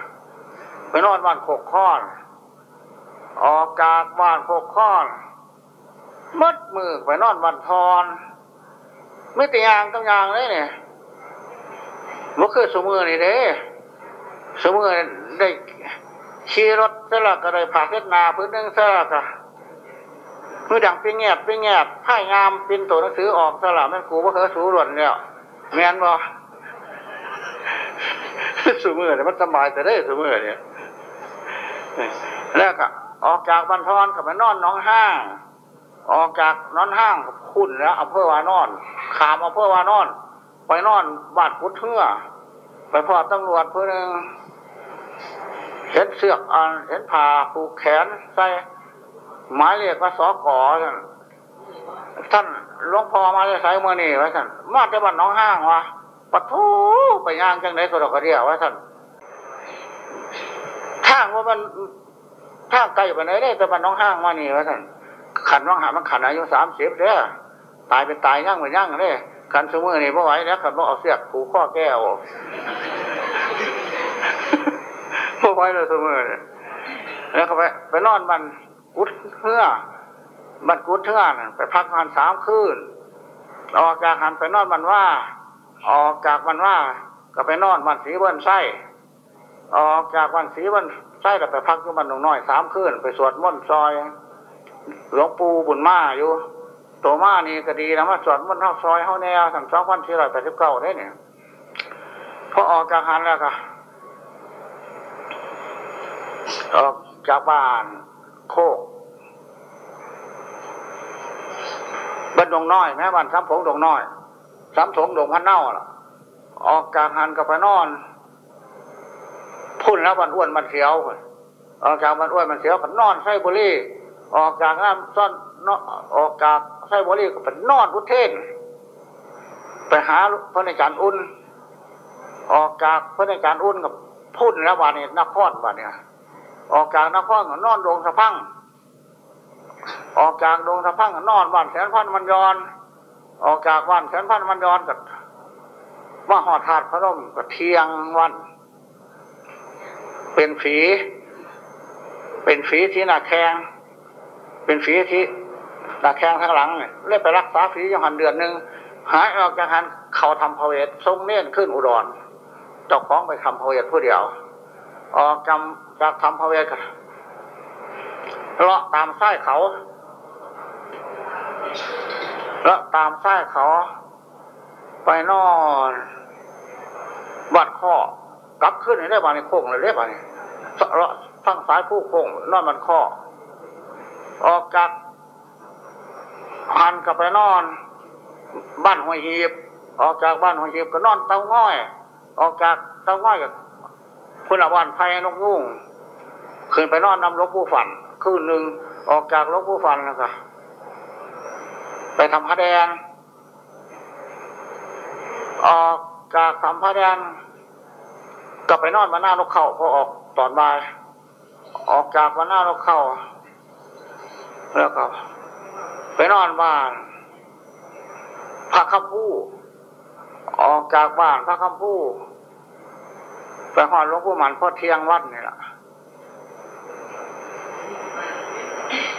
ไปนอนบ้านโคกค้อน ออกจากบ้านโคกค้อนมัดมือไปนอนบ้านทอนไม่ตียางต้องยางเลยเนี่ยมันคือสมือนี่เด้สมือได้ขี่รถเสลักก็ได้ผ่าเส้นนาพื้นนึงเสลัก อะมือดังปิ้งแงบปิ้งแงบไพ่งามปินตัวหนังสือออกสลับแม่กูว่าเขาสูรวนเนี่ยแม่นบ่สูมือเนี่ยมันสบายแต่ได้สูมือเนี่ยแล้วก็ออกจากบันทอนกับไปนอนน้องห้าง ออกจากนอนห้างคุณแล้วอำเภอวานอนขามอำเภอวานอน ไปนอนบาดพุทเทือไปพอตำรวจผู้หนึ่งเห็นเสือกอ่านเห็นผ้าผูกแขนใส่ หมายเรียกว่าสอกอท่านท่านหลวงพ่อมาจะใส่เมื่อนี่ว้ท่านมาจะบ้านน้องห้างวะปะทูไปย่างจังไหนก็ดอกกระเดียวว้ท่านทางว่ามันทางไกลไปไหนได้แต่บ้านน้องห้างมานี่ว้ท่านขันน้องหามันขันอายุสามสิบเด้อตายเป็นตายย่างเป็นย่างเด้ขันสมือนี่ไม่ไหวแล้วขันบ่เอาเสียกผูกข้อแก้วพวกไว้เลยเสมอเลยแล้วก็ไปไปนอนบัน กุดเทื่อบันกุดเทื่อน่ะไปพักหันสามคืนออกจากหันไปนอนบันว่า ออกจากบันว่า ก็ไปนอนบันสีเบิ้นไส้ออกจากบันสีเบิ้นไส้แล้วไปพักอยู่บันหนองน้อยสามคืนไปสวดมนต์ซอยหลวงปู่บุญมาอยู่โตมานี่ก็ดีนะมาสวดมนต์เท่าซอยเท่าแนวทั้งสองพันสี่ร้อยแปดสิบเก้าได้เนี่ยพอออกจากหันแล้วก็ออกจากบ้าน โคกบ้านดงน้อยแม่บ้านซ้ำผงดงน้อยซ้ำสงดงพันเน่าล่ะ ออกจากหันกับไปนอน พุ่นแล้วบันอ้วนบันเสียวออกจากบันอ้วนบันเสียวก็นอนไส้บุรีออกจากน้ำซ่อนนออกจากไส้บุรีก็ไปนอนอุเทนไปหาพระในจารย์อุ่น ออกจากพระในจารย์อุ่นกับพุ่นแล้ววันนี้นครวันเนี้ ออกจากนครก็นอนดงสะพัง ออกจากดงสะพังก็นอนบ้านแสนพันมันยอน ออกจากบ้านแสนพันมันยอนก็ว่าหอดถาดพระร่มก็เที่ยงวัน เป็นฝี เป็นฝีที่หน้าแข้งเป็นฝีที่หน้าแข้งข้างหลังเลยไปรักษาฝีอยู่หันเดือนหนึ่งหายออกจากหันเขาทำพเวททรงเน่นขึ้นอุดรเจ้าของไปทำพเวทผู้เดียว ออกจำจากทำพระเวทกันเลาะตามไส้เขาเลาะตามไส้เขา ไปนอนบัดข้อกลับขึ้นได้บานในโค้งเลยเรียบานนี่เลาะทั้งสายผู้โค้งนอนบันข้อ ออกจากหันกลับไปนอน บ้านหัวหีบ ออกจากบ้านหัวหีบก็นอนเตาง่อย ออกจากเตาง่อยกั คุณอวันไพ่นกยุ่งขึ้นไปนอนนำลวงปู่ฝัน คืนหนึ่งออกจากลวงปู่ฝันนะครับไปทำพระแดง ออกจากทำพระแดงกลับไปนอนมาหน้านกเขาพอออกตอนบ่าย ออกจากมาหน้านกเขาแล้วก็ไปนอนบ้านพระคำพูออกจากบ้านพระคำพู้ ไปหอดหลวงปู่มันพ่อเที่ยงวัดนี่แหละ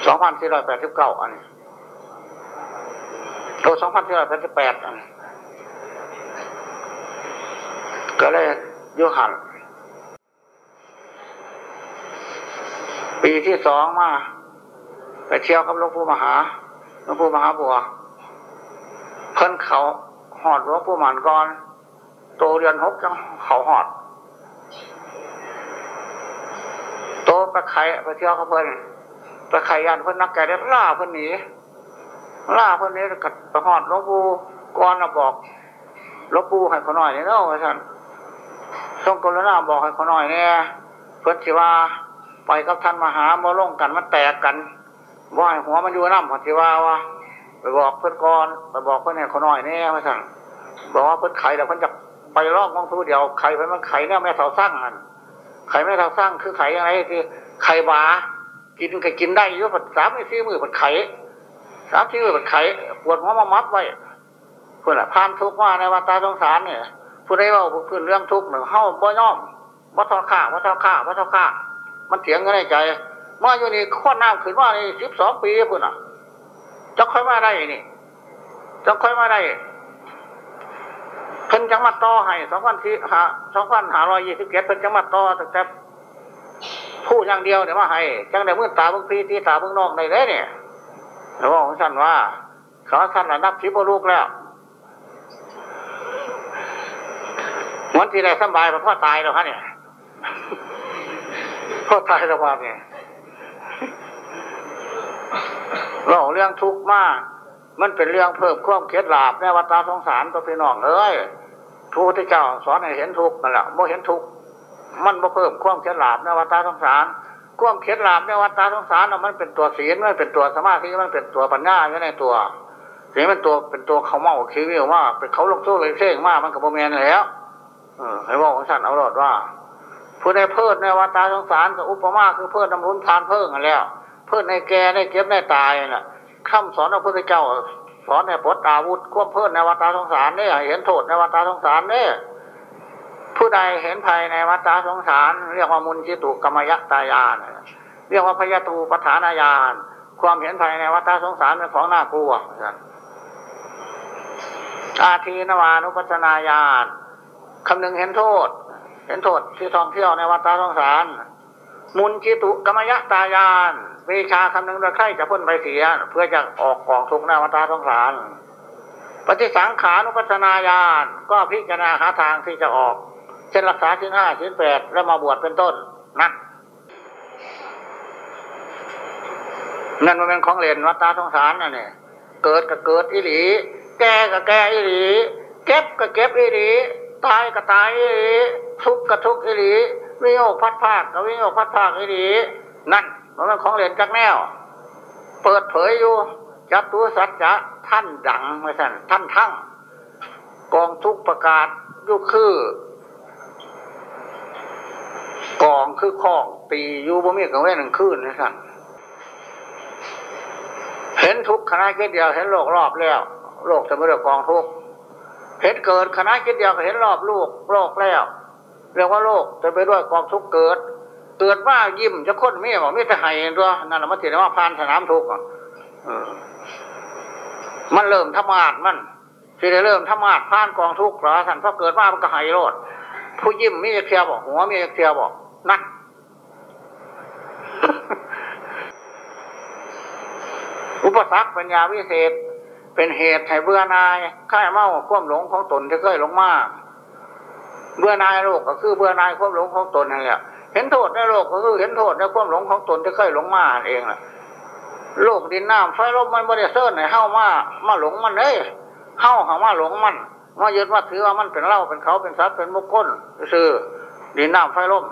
สองพันสี่ร้อยแปดสิบเก้าอันโตสองพันสี่ร้อยแปดสิบแปดอันก็เลยยุหันปีที่สองมาไปเที่ยวกับหลวงปู่มหาหลวงปู่มหาบัวเพิ่นเขาหอดหลวงปู่มันก่อนโตเดือนหกจังเขาหอด โตไปไข่ไปเที่ยวเขาเพิ่นไปไข่ยันเพิ่นนักแก่ได้ล่าเพิ่นหนีล่าเพิ่นนี้กัดไปหอดลวงปู่ก่อนบอกลวงปู่ให้เขาหน่อยเนี่ยเนาะท่านทรงกรุณาบอกให้เขาหน่อยเนี่ยเพิ่นสิว่าไปกับท่านมหามาลงกันมันแตกกันว่าให้หัวมันอยู่น้ำพันธิว่าว่าไปบอกเพื่อนก่อนไปบอกเพื่อนให้เขาหน่อยแน่ไม่สั่งบอกว่าเพื่อนไข่แต่เพื่อนจะไปลอกมองทูเดียวไข่เพื่อนมันไข่เนี่ยแม่เท่าสร้างหันไข่แม่เท่าสร้างคือไข่ยังไงที่ ไข่บากินก็กินได้เยอะผัดสามสี่มือผัดไข่สามสี่มือผัดไข่ปวดหัวมามัดไว้เพื่อนพานทุกข์ว่าในวัฏสงสารเนี่ยผู้ใดว่าเพื่อนเรื่องทุกข์หนึ่งเฮ้าบ่ย่อมวัฏทอข้าวัฏทอข้าวัฏทอข้ามันเถียงกันในใจมาอยู่นี่ข้อน้ำขึ้นว่านี่สิบสองปีเพุ่นอะจะค่อยมาได้นี่จะค่อยมาได้เพิ่นจังมาต่อให้สองพันที่หาสองพันหาร้อยยี่สิบเจ็ดเพิ่นจังมาต่อแต่ พูดอย่างเดียวเดี๋ยวมาให้จังได้มื่อตาเมื่อพี่ที่ตาเมื่อนอกได้เลยเนี่ยแล้วบอของท่านว่าเขาท่านนับชิบลูกแล้ววันที่ได้สบายเพราะพ่อตายแล้วฮะเนี่ยพ่อตายระบาดเนี่ยเราเรื่องทุกข์มาก มันเป็นเรื่องเพิ่มความเคล็ดลาบในวัฏสงสารตัวพี่น้องเอ้ยพระพุทธเจ้าสอนให้เห็นทุกข์นั่นแหละบ่เห็นทุกข์ มันบ่เพิ่มความเคล็ดลับในวัฏสงสารความเคล็ดลับในวัฏสงสารมันเป็นตัวศีลมันเป็นตัวสมาธิมันเป็นตัวปัญญาอยู่ในตัวสีมันตัวเป็นตัวเขาเมาคิวิวมากเป็นเขาลงโซ่เลยเพ่งมากมันกับโมเมนแล้วเออให้บอกของสันเอาหลอดว่าผู้ใดเพิดในวัฏสงสารกับอุปมาคือเพิดน้ำรุนทานเพิ่งกันแล้ว เพิดในแก่ในเก็บในตายน่ะคำสอนของพระเจ้า สอนในปลดอาวุธควบเพิดในวัฏสงสารเนี่ยเห็นโทษในวัฏสงสารเนี่ย ผู้ใดเห็นภัยในวัฏสงสาร เรียกว่ามุนจิตุกรรมยักตายาน เรียกว่าพยาตูปฐานญาณความเห็นภัยในวัฏสงสารเป็นของน่ากลัวอาทีนวานุปัสนาญาณคำหนึ่งเห็นโทษ เห็นโทษที่ท่องเที่ยวในวัฏสงสาร มุนจิตุกรรมยตายานวิชาคำหนึ่งเราใครจะพ้นไปเสีย เพื่อจะออกกองทุกในวัฏสงสาร ปฏิสังขานุปัสนาญาณก็พิจารณาหาทางที่จะออก เช่นรักษาชิ้นห้าชิ้นแปดแล้วมาบวชเป็นต้นนั่นนั่นมันเป็นของเล่นวัฏสงสารนั่นเนี่ยเกิดก็เกิดอิหลี แก่ก็แก่อิหลี เก็บก็เก็บอิหลี ตายก็ตายอีหลี ทุกข์ก็ทุกข์อีหลีวิโยพัดภาคก็วิโยพัดภาคอีหลี นั่นมันเป็นของเรียนจากแนว เปิดเผยอยู่จัตุสัจจะท่านดังไม่สั่นท่านทั้งกองทุกประกาศยุคือ กองคือข้องตีอยู่บ่มีกับแว่หนึ่งคืนนะสั่นเห็นทุกขณะแค่เดียวเห็นโลกรอบแล้ว โลกจะไม่ได้กองทุกเห็นเกิดคณะคิดเดียวก็เห็นรอบลูกโลกแล้วเรียกว่าโลกจะไปด้วยกองทุกเกิดเกิดว่ายิ้มจะค้นเมียบอกมีแต่ไห้ตัวนั่นแหละมันถือว่าพานสนามทุกข์มันเริ่มธรรมาดมันที่ได้เริ่มธรรมาดพานกองทุกข์หรอสันพอเกิดว่ามันก็ไห้โลด ผู้ยิ้มมีเทียบอกหัวมีเทียบอกนั่นอุปสรรคปัญญาวิเศษ เป็นเหตุให้เบื่อนายค่ายเมาควบหลงของตนที่เคยหลงมากเบื่อนายโลกก็คือเบื่อนายควบหลงของตนนั่นแหละเห็นโทษในโลกก็คือเห็นโทษในควบหลงของตนที่เคยหลงมาเองแหละโลกดินน้ำไฟลมมันบริเสธในเฮ้ามามาหลงมันเลยเฮ้าหามาหลงมัน มายึดว่าถือว่ามันเป็นเล่าเป็นเขาเป็นสัตว์เป็นมุกคนคือดินน้ำไฟลม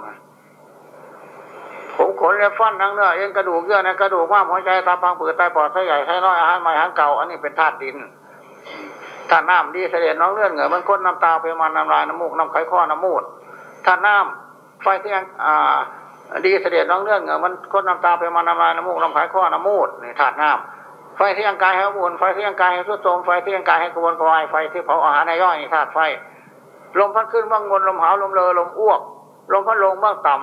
ผมขนและฟันทั้งเนื้อเอ็นกระดูกเยื่อในกระดูกว่าหัวใจตาปังปืดไตปอดไส้ใหญ่ไส้น้อยอาหารใหม่อาหารเก่าอันนี้เป็นธาตุดินธาตุน้ำดีเสด็จน้องเลื่อนเหงื่อมันค้นน้ำตาไปมันน้ำลายน้ำมูกน้ำไข้ข้อน้ำมูดธาตุน้ำไฟที่ยังอ่าดีเสด็จน้องเลื่อนเหงื่อมันค้นน้ำตาไปมันน้ำลายน้ำมูกน้ำไข้ข้อน้ำมูดนี่ธาตุน้ำ ไฟที่ยังกายให้บุญไฟที่ยังกายให้สุดโทมไฟที่ยังกายให้กระวนกระวายไฟที่เผาอาหารในย่อยธาตุไฟ ลมพัดขึ้นบ้างบนลมหาวลมเลอลมอ้วก ลมพัดลงบ้างต่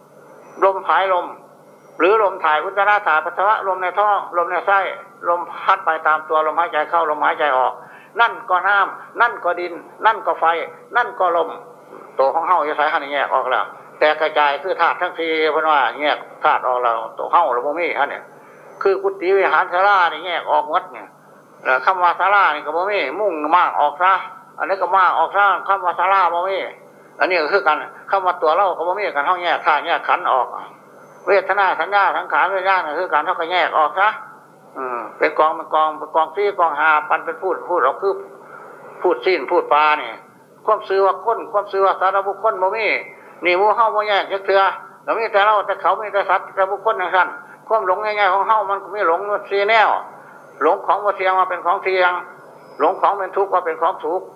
ำลมผายลม หรือลมถ่ายอุจจาระถ่ายปัสสาวะลมในท้องลมในไส้ลมพัดไปตามตัวลมหายใจเข้าลมหายใจออก นั่นก็น้ำนั่นก็ดิน นั่นก็ไฟ นั่นก็ลม ตัวของเฮาจะใช้ขันแยกออกแล้วแต่กระจายคือธาตุทั้งสี่เพราะว่าแยกธาตุออกแล้วตัวเฮาหรือโมมี่ฮะเนี่ย คือกุฏิวิหารสาราเนี่ยแยกออกหมดเนี่ยคำว่าสารานี่ก็โมมี่มุ่งมากออกซะอันนี้ก็มากออกซะคำว่าสาราโมมี่อันนี้ก็คือกันคำว่าตัวเราก็โมมี่กันเฮาแยกธาตุแยกขันออก เวทนาสัญญาสังขารวิญญาคือการเท่ากับแยกออกซะเป็นกองเป็นกองเป็นกองซี่กองหาปันเป็นพูดพูดเราคือพูดสิ้นพูดปลาเนี่ยควบซื้อว่าค้นควบซื้อว่าสารบุคคลโมมี่นี่มูเฮ้าโมแยกเถื่อแล้วมีแต่เราแต่เขามีแต่สัตว์แต่บุคคลอย่างนั้น ควบหลงง่ายๆของเฮ้ามันไม่หลงซีแนวหลงของว่าเทียงมาเป็นของเทียง หลงของเป็นทุกข์ว่าเป็นของทุกข์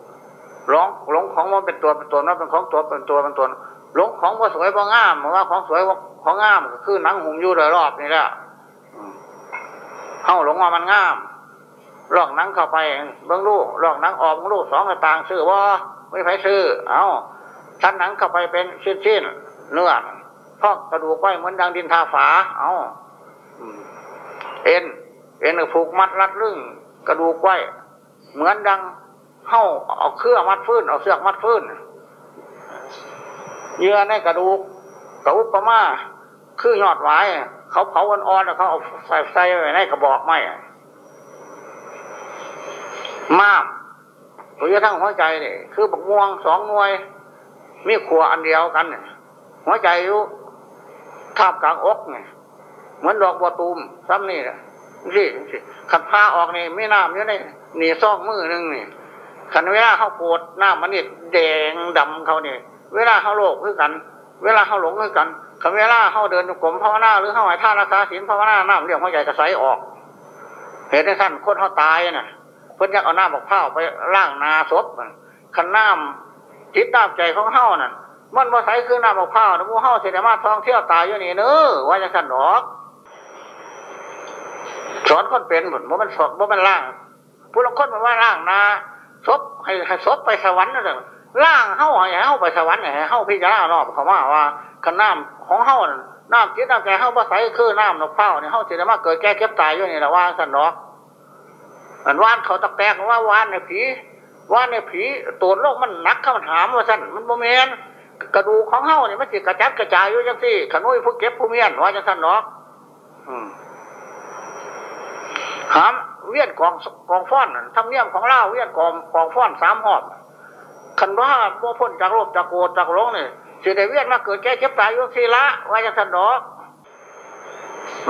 หลงหลงของมันเป็นตัวเป็นตนว่าเป็นของตัวเป็นตัวเป็นตนหลงของว่าสวยว่างามว่าของสวยว่าของงามก็คือหนังหุ่มอยู่โดยรอบนี่แหละเข้าหลงว่ามันงามลอกหนังเข้าไปเบื้องลูกลอกหนังออกเบื้องลูกสองกระต่างซื้อว่าไม่ไปซื้อ เอาชั้นหนังเข้าไปเป็นชิ้นๆเนื้อพอกกระดูกไว้เหมือนดังดินทาฝา เอา เอ็น เอ็นผูกมัดรัดลึงกระดูกไว้ เหมือนดังเข้าเอาเครื่องมัดฟื้นเอาเสือกมัดฟื้นเยื่อในกระดูกกระอุปมาคือยอดไว้เขาเผาอ่อนๆแล้วเขาเอาใส่ใส่ไว้ในกระบอกไม้มากตัวทั้งหัวใจนี่คือบักม่วงสองหน่วย มีขวอันเดียวกันหัวใจอยู่ทาบกลางอกไง เหมือนดอกบัวตูมซ้ำนี่นี่ขัดผ้าออกนี่ไม่น้ำอยู่ในหนีซอกมือหนึ่งนี่ขันเวลาเขาโกรธหน้ามันนี่แดงดำเขาเนี่ยเวลาเขาโลภคือกัน เวลาเขาหลงคือกันขันเวลาเขาเดินกลมภาวนาหรือเขาหายท่าราคาศีลภาวนาน้ำเรียกหัวใจกระใสออก เห็นได้ท่านคนเขาตายน่ะ เพิ่นอยากเอาหน้ำบอกเผาไปล่างนาศพขันน้ำจิตน้ำใจของเฮานั่นมันบ่ใสคือน้ำบอกเผาน้ำมูเฮาเสด็จมาท่องเที่ยวตายอยู่นี่เน้อว่าจะสั่นหรอก สอนคนเป็นหมดว่ามันสอนว่ามันล่างผู้ลงคนมันว่าล่างนาศพให้ให้ศพไปสวรรค์นั่นแหละล่างเฮาให้เฮาไปสวรรค์ให้เฮาพิจารณารอบเขาว่าว่าขันน้ำของเฮาน้ำจิตน้ำใจเฮาบ่ใสคือน้ำนกเผาเนี่ยเฮาเสด็จมาเกิดแก่เก็บตายอยู่นี่แหละว่าสั่นหรอกอันว่านเขาตะแตกว่าวานในผีว่านในผีตัวโลกมันหนักเข้ามันหามว่าสันมันโมเมนกระดูกของเฮาเนี่ยมันจิกระจัดกระจายอยู่จังสี่ขนุยผู้เก็บผู้เมียนว่าจังสันเนาะอืม หามเวียนกองกองฟ้อนทำเนียมของเล่าเวียนกองกองฟ้อนสามหอบคันว่าบ่พ้นจากโลภจากโกรธจากหลงนี่สิได้เวียนมาเกิดแก่เก็บตายอยู่สี่ละว่าจังสันเนาะ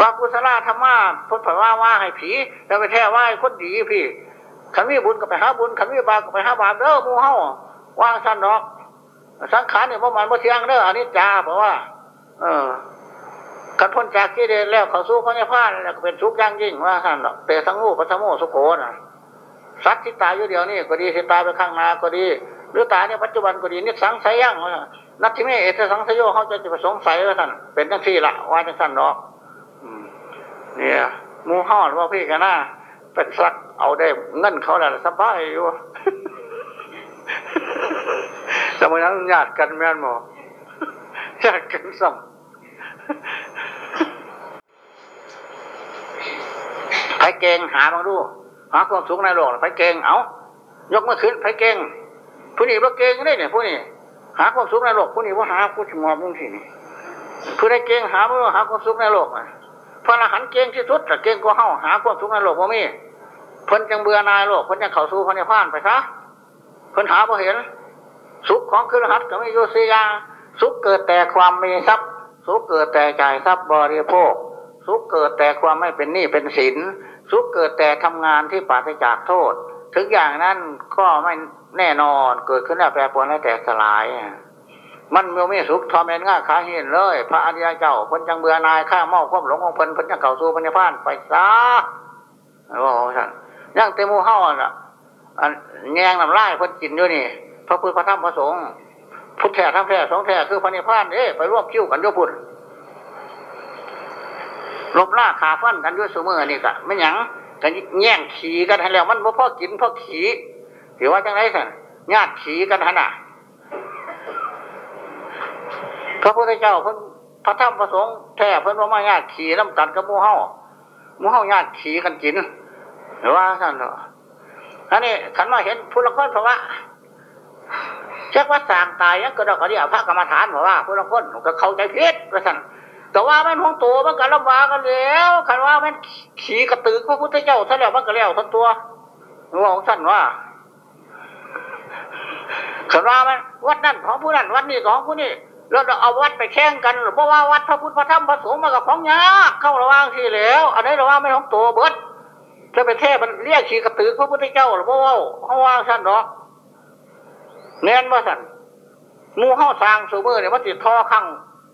ว่ากุศลธรรมะพุทธว่าว่าให้ผี แล้วไปแท้ว่าให้คนดีพี่ขันมีบุญก็ไปหาบุญขันมีบาปก็ไปหาบาปเด้อมูเฮาว่างสั้นดอก สังขารเนี่ยประมาณว่าเที่ยงเด้ออันนี้จ้าเพราะว่า เออ ขันพ้นจากที่เดนแล้วเขาสู้พระนิพพานแล้วเป็นทุกข์อย่างยิ่งว่าสั้นดอกเตสังงูปัสโมสุโขนะสัตว์ที่ตายอยู่เดียวนี่ก็ดีที่ตายไปข้างหน้าก็ดี หรือตายในปัจจุบันก็ดีนิสังสยังนัตถิเมเอตสังสยโยเขาจะจะผสงสัยว่าท่านเป็นทั้งที่ละว่าจังสั้นดอกเนี่ยมูห่อดว่าพี่กันนะเป็นสักเอาได้เงินเขาแหละสบายอยู่สมัยนั้นญาติกันแม่นหมอญาติกันสัม ไผเก่งหาบางดูหาความสุขในโลกไผเก่งเอายกมือขึ้นไผเก่งผู้นี้ว่าเก่งได้เนี่ยผู้นี้หาความสุขในโลกผู้นี้ว่าหาผู้ชมอบมึงที่นี่ผู้ใดเก่งหาเมื่อหาความสุขในโลกอะพระอรหันต์เก่งที่สุดแต่เก่งกว่าเฮาหาความสุขในโลกว่ามีเพิ่นจังเบื่อนายโลกเพิ่นจังเข้าสู่พระนิพพานไปซะเพิ่นหาพอเห็น สุขของคือหัดก็ไม่อยู่สี่อย่าสุขเกิดแต่ความมีทรัพย์ สุขเกิดแต่จ่ายทรัพย์บริโภค สุขเกิดแต่ความไม่เป็นหนี้เป็นสินสุขเกิดแต่ทำงานที่ปราศจากโทษ ถึงอย่างนั้นก็ไม่แน่นอนเกิดขึ้นแล้วแปรปรวนแล้วแต่สลาย มันมีไม่สุขทอมเอนง่าขาเห็นเลย พระอริยเจ้าเพิ่นจังเบื่อนายข้าเมาความหลงของเพิ่นเพิ่นจังเก่าสู่พระนิพพานไปซะว่าของท่านย่งเตมูเฮาอะอันแงงน้ำลายเพิ่นกินอยู่นี่ พระพุทธพระธรรมพระสงฆ์ พุทธแท้ธรรมแท้สองแท้คือพระนิพพานเอ้ไปรวบคิ้วกันโยพุทธลบล่าขาฟันกันด้วยสมือนี่กะไม่หยังกันแย่งขี่กันให้แล้วมันบ่พ่อกินพ่อขี่ถือว่าจังไรสันญาติขี่กันขนาดพระพุทธเจ้าเพิ่นพระธรรมพระสงฆ์แท้เพิ่นว่ามาญาติขี่น้ำกันกับมูเฮามูเฮาญาติขี่กันกินหรือว่าท่านเหรออันนี้ขันมาเห็นผู้ละคนเพราะว่า เช็คว่าสางตายยังก็ดอกกระเดียพระกรรมฐานบอกว่าผู้ละคนก็เข้าใจผิดว่าท่านแต่ว่ามันของตัวมันก็ลำบากกันแล้วคันว่ามันขี่กระตือพระพุทธเจ้าท่านแล้วมันก็แล้วทั้งตัวว่าของท่านว่าคันว่ามันวัดนั่นของผู้นั้นวัดนี้ของผู้นี้แล้วเอาวัดไปแข่งกันเพราะว่าวัดพระพุทธพระธรรมพระสงฆ์มันกับของยากเข้าระว่างที่แล้ว อันนี้ระว่างไม่ของตัวเบิดจะไปเทพมันเรียกขี่กระตือพระพุทธเจ้าหรือเพราะว่าเขาว่าท่านหรอก เน้นว่าท่นมูเข้าสร้างสูมือเนี่ยมันติดท่อข้าง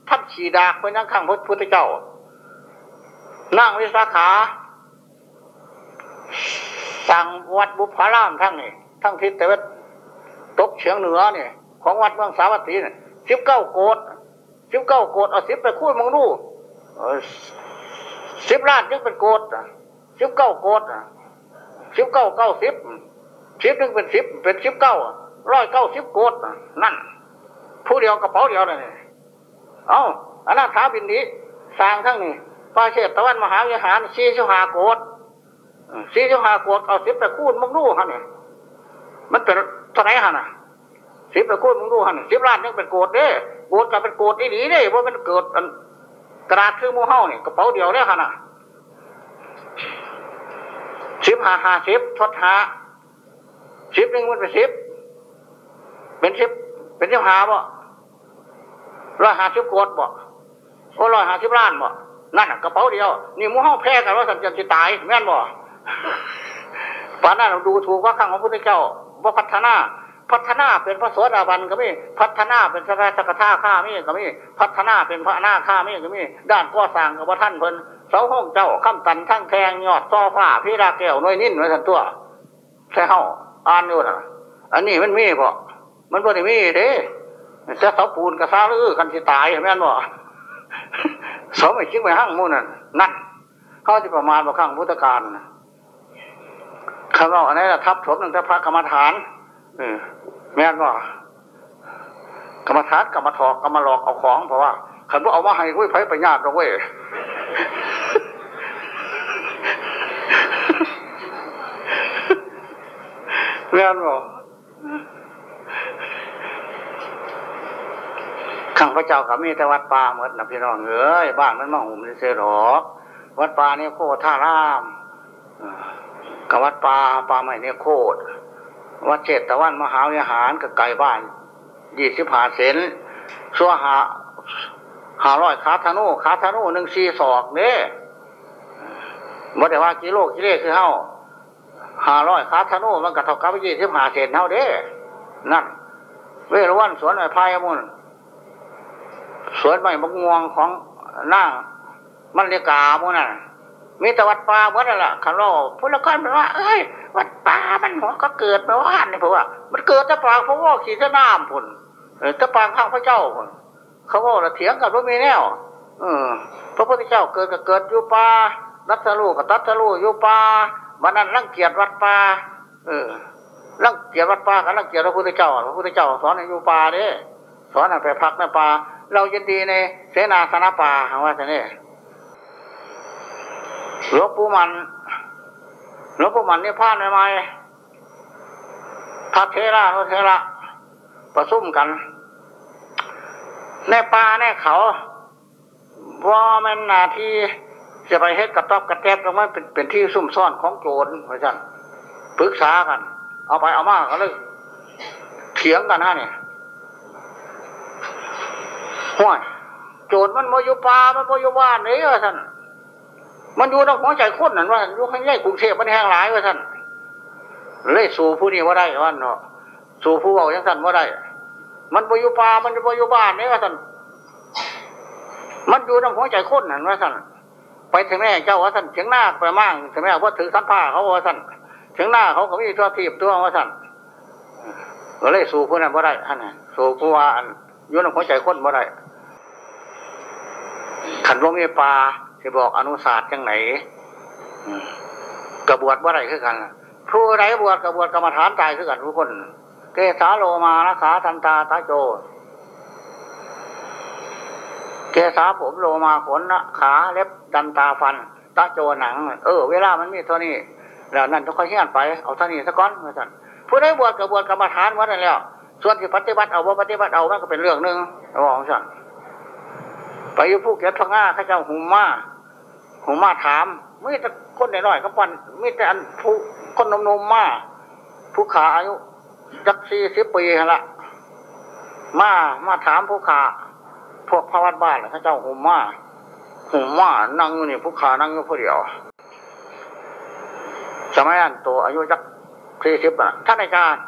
ทับฉีดากไปนั่งข้างพระพุทธเจ้า นั่งวิสาขา สั่งวัดบุพารามทั้งนี่ทั้งทิศแต่ว่าตกเฉียงเหนือเนี่ยของวัดเมืองสาวัตถีเนี่ยสิบเก้าโกดสิบเก้าโกดเอาสิบไปคุยมองดูสิบล้านยังเป็นโกดสิบเก้าโกดสิบเก้าเก้าสิบสิบหนึ่งเป็นสิบเป็นสิบเก้า ร้อยเก้าสิบโกดนั่น ผู้เดียวกระเป๋าเดียวเลยเอาอนาถาบินนี้สร้างทั้งนี้พระเชตตะวันมหาวิหารสี่สิบห้าโกดสี่สิบห้าโกดเอาสิบไปคูณมองดูฮะเนี่ยมันเป็นเท่าไหร่ฮะน่ะสิบไปคูณมองดูฮะสิบล้านยังเป็นโกดเด้โกดกับเป็นโกดอีหลีเด้ว่ามันเกิดกระดาษคือมูเฮ้าเนี่ยกระเป๋าเดียวเนี่ยฮะน่ะสิบห้าห้าสิบทดหาสิบหนึ่งมันเป็นสิบ เป็นสิบเป็นสิบห้าบ่ร้อยห้าสิบโกดบ่โอ้ร้อยห้าสิบล้านบ่นั่นกระเป๋าเดียว นี่มูเฮ้าแพ้กันว่าสันจะตายแม่นบ่ป่านนั้นเราดูถูกว่าข้างของพระพุทธเจ้าว่าพัฒนา พัฒนาเป็นพระโสดาบันก็มีพัฒนาเป็นสกสกทาข้ามีก็มีพัฒนาเป็นพระอนาข้ามีก็มีด้านก่อสร้างกับพระท่านเพิ่นเสาห้องเจ้าข้ามตันทั้งแทงยอดซอฟ้าพี่ราแก้วน้อยนิ่นไว้ทันตัวแค่เฮาอ่านอยู่นะอันนี้มันมีพอ มันบ่ได้มีเด้จะเสาปูนกระซาลือกันสิตายแม่นบ่เสาไม่คิดไปห้างมูนั่นนั่นเขาจะประมาณว่าข้างพุทธการคำว่าอันนี้ละทับถมตั้งแต่พระกรรมฐานเออแม่นบ่กรรมฐานกรรมถอกกรรมหลอกเอาของเพราะว่าขันว่าเอามาให้กุ้ยไผ่ไปญาติเราเว้ยแม่นบ่ ข้างพระเจ้ากับมีแต่วัดป่าหมดนะพี่น้องเอ้ยบ้านมันมาหุ่มเสียหรอกวัดป่านี่โคตรท่ารามกับวัดป่าป่าใหม่เนี่ยโคตรวัดเจตตะวันมหาวิหารกับไก่บ้านยี่สิบห้าเซนชั่วหาหาร้อยคาธนูคาธนูหนึ่งสี่ศอกเนี่ยบ่ได้ว่ากิโลกิเลคือเฮาหาร้อยคาธนูมันก็เท่ากับยี่สิบห้าเซนเท่าเด้นั่นเวรวันสวนไม้พายมุน สวนไม้มะม่วงของนางมันเรียกามุนั่นมีแต่วัดป่าเหมือนนั่นแหละคันโลพุทธคุณแปลว่า เอ้ย วัดป่ามันหัวก็เกิดมาว่านนี่เพราะว่า มันเกิดต่ปางพระว่าขี่จะน้ำพุ่นต่ปางข้างพระเจ้าพุ่นเขาว่าเถียงกันว่ามีแนวเออพระพุทธเจ้าเกิดก็เกิดอยู่ป่ารัตลูกับตัตลูอยู่ป่าวันนั้นรังเกียจวัดป่าเออรังเกียจวัดป่ากันรังเกียจพระพุทธเจ้าพระพุทธเจ้าสอนอยู่ป่าเด้สอนให้ไปพักในป่า เรายินดีในเสนาสนะป่าว่าแต่นี่หลวงปู่มันหลวงปู่มันนี่พลาดไหมพระเทระพระเทระประซุ่มกัน ในป่าในเขาว่ามันนาที่จะไปเฮ็ดกระต๊อบกระแทบตรงนั้นเป็นเป็นที่ซุ่มซ่อนของโจรเพราะฉะนั้นปรึกษากัน เอาไปเอามาก็เลยเถียงกันฮะเนี่ย ห้วยโจรมันมายู่ป่ามันมายู่บ้านนี่ว่าท่านมันอยู่ในหัวใจคนนั่นว่าอยู่ข้างในกรุงเทพมันแห้งหลายว่าท่านเลยสู่ผู้นี้ว่าได้ว่าเนาะสู่ผู้เอาอย่างท่านว่าได้ มันมายู่ป่ามันมายู่บ้านนี่ว่าท่านมันอยู่ในหัวใจคนนั่นว่าท่านไปถึงแม่เจ้าว่าท่านถึงหน้าไปมั่งถึงแม่ว่าถือสัมผ้าเขาว่าท่านถึงหน้าเขาก็มีตัวทีบตัวว่าท่านก็เลยสู่ผู้นั้นว่าได้ท่านสู่ผู้ว่าอยู่ในหัวใจคนว่าได้ ขันว่ามีปลาจะบอกอนุศาสตร์จังไหนกระบวดว่าไรคือกันผู้ไรบวชกระบวดกรรมฐานตายคือกันทุกคน เกสาโลมานะขาทันตาตาโจ เกสาผมโลมาขนนะขาเล็บดันตาฟันตาโจหนัง เออ เวลามันมีเท่านี้แล้วนั่นต้องค่อยเฮี้ยนไปเอาเท่านี้สักก้อนมาสั่นผู้ใดบวชกระบวดกรรมฐานวัดนั่นแล้ว ส่วนที่ปฏิบัติเอาว่าปฏิบัติเอานั่นก็เป็นเรื่องหนึ่งบอกสั่น ไปอยู่ภูเก็ตพังงาข้าเจ้าหุมาหุมาถามไม่แต่คนหน้อยๆก็ปันไม่แต่อันผู้คนนมๆมมาผู้ขาอายุจักสี่สิบปีละมามาถามผู้ขาพวกพระวัดบ้านข้าเจ้าหุมาหุมานั่งอยู่นี่ผู้ขานั่งอยู่ผู้เดียวสมัยนั้นตัวอายุจักสี่สิบอะท่านอาจารย์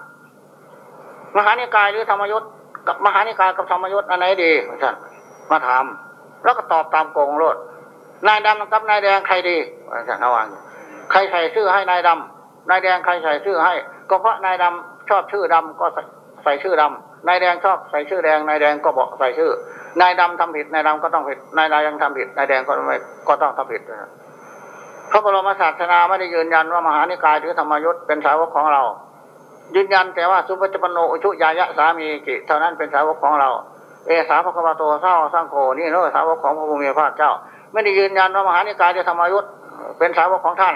มหานิกายหรือธรรมยุทธ์กับมหานิกายกับธรรมยุทธ์อันไหนดีท่านมาถาม แล้วก็ตอบตามโกงโลดนายดำกับนายแดงใครดีอาจารย์ระวังใครใส่ชื่อให้นายดำนายแดงใครใส่ชื่อให้ ก็เพราะนายดำชอบชื่อดำก็ใส่ชื่อดำนายแดงชอบใส่ชื่อแดงนายแดงก็บอกใส่ชื่อนายดำทำผิดนายดำก็ต้องผิดนายแดงทำผิดนายแดงก็ไม่ก็ต้องทำผิดพระบรมศาสนาไม่ได้ยืนยันว่ามหานิกายหรือธรรมยุทธ์เป็นสาวกของเรา ยืนยันแต่ว่าสุปฏิปโนอุชุยายะสามีกิเท่านั้นเป็นสาวกของเรา เอสาพระกวาโตเศร้าสร้างโคนี่เนอะสาวกของพระภูมิพระเจ้า ไม่ได้ยืนยันว่ามหานิกายจะธรรมยุทธเป็นสาวกของท่าน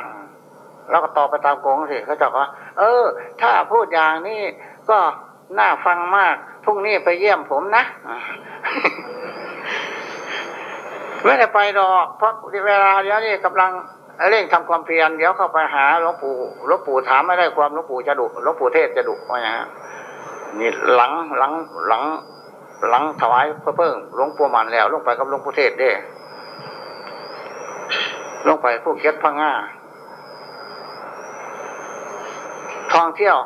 แล้วก็ตอบไปตามโกงสิเขาบอกว่า เออ ถ้าพูดอย่างนี้ก็น่าฟังมากพรุ่งนี้ไปเยี่ยมผมนะไม่ได้ไปดอก เพราะเวลาเดี๋ยวนี้กำลังเร่งทำความเพียรเดี๋ยวเข้าไปหาหลวงปู่หลวงปู่ถามไม่ได้ความหลวงปู่จะดุหลวงปู่เทศจะดุว่าอย่างนี้นี่หลังหลังหลัง หลังถวายเพื่อเพิ่งหลวงปู่มันแล้ว ลงไปกับหลวงปู่เทศเด้ลงไปผู้เก็ตพังงาท่องเที่ยว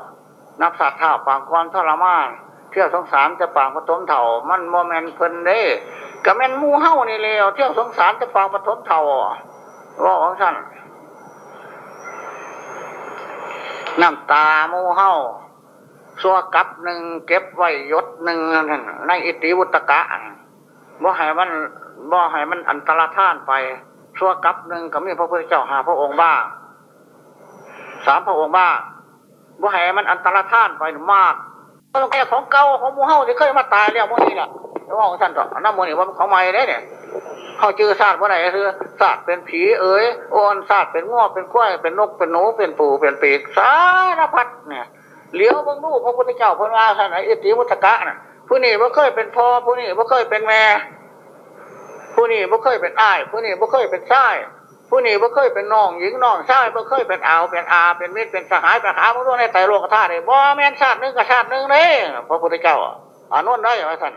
นับสัตว์เท่าปางความทรมานเที่ยวสงสารจะปางปฐมเถ่า มันโมเมนเพิ่นเด้ก็แม่นมูเฮานี่แล้วเที่ยวสงสารจะปางปฐมเถ่าว่าของท่านน้ำตาหมูเฮา สัวกับหนึ่งเก็บไว้ยศหนึ่งในอิติวุตกะบ่ให้มันบ่ให้มันอันตรธานไปสัวกับหนึ่งก็มีพระพุทธเจ้าหาพระองค์บ้างสามพระองค์บ้างบ่ให้มันอันตรธานไปมากต้องแก่ของเก่าของมูเฮาที่เคยมาตายแล้วมื้อนี้ล่ะแล้วว่าของท่านต่อน้ำมือนี้ว่ามันของใหม่เด้เนี่ยเขาเจอศาสตร์ว่าไหนคือศาสตร์เป็นผีเอ๋ยโอนศาสตร์เป็นง้อเป็นกล้วยเป็นนกเป็นหนูเป็นปูเป็นปีกสารพัดเนี่ย เหลียวบิ่งดูพระพุทธเจ้าเพิ่นว่าท่านไอ้อิติมุตกะน่ะผู้นี้บ่เคยเป็นพ่อผู้นี้บ่เคยเป็นแม่ ผู้นี้บ่เคยเป็นอ้าย ผู้นี้บ่เคยเป็นชายผู้นี้บ่เคยเป็นน้องหญิงน้องชายบ่เคยเป็นอาวเป็นอา เป็นมิตรเป็นสหายเป็นหาบ่รู้ในไตรโลกธาตุเลยบ่แม่นชาติหนึงกับชาติหนึงเลยพระพุทธเจ้าอานนท์ได้ว่าซั่น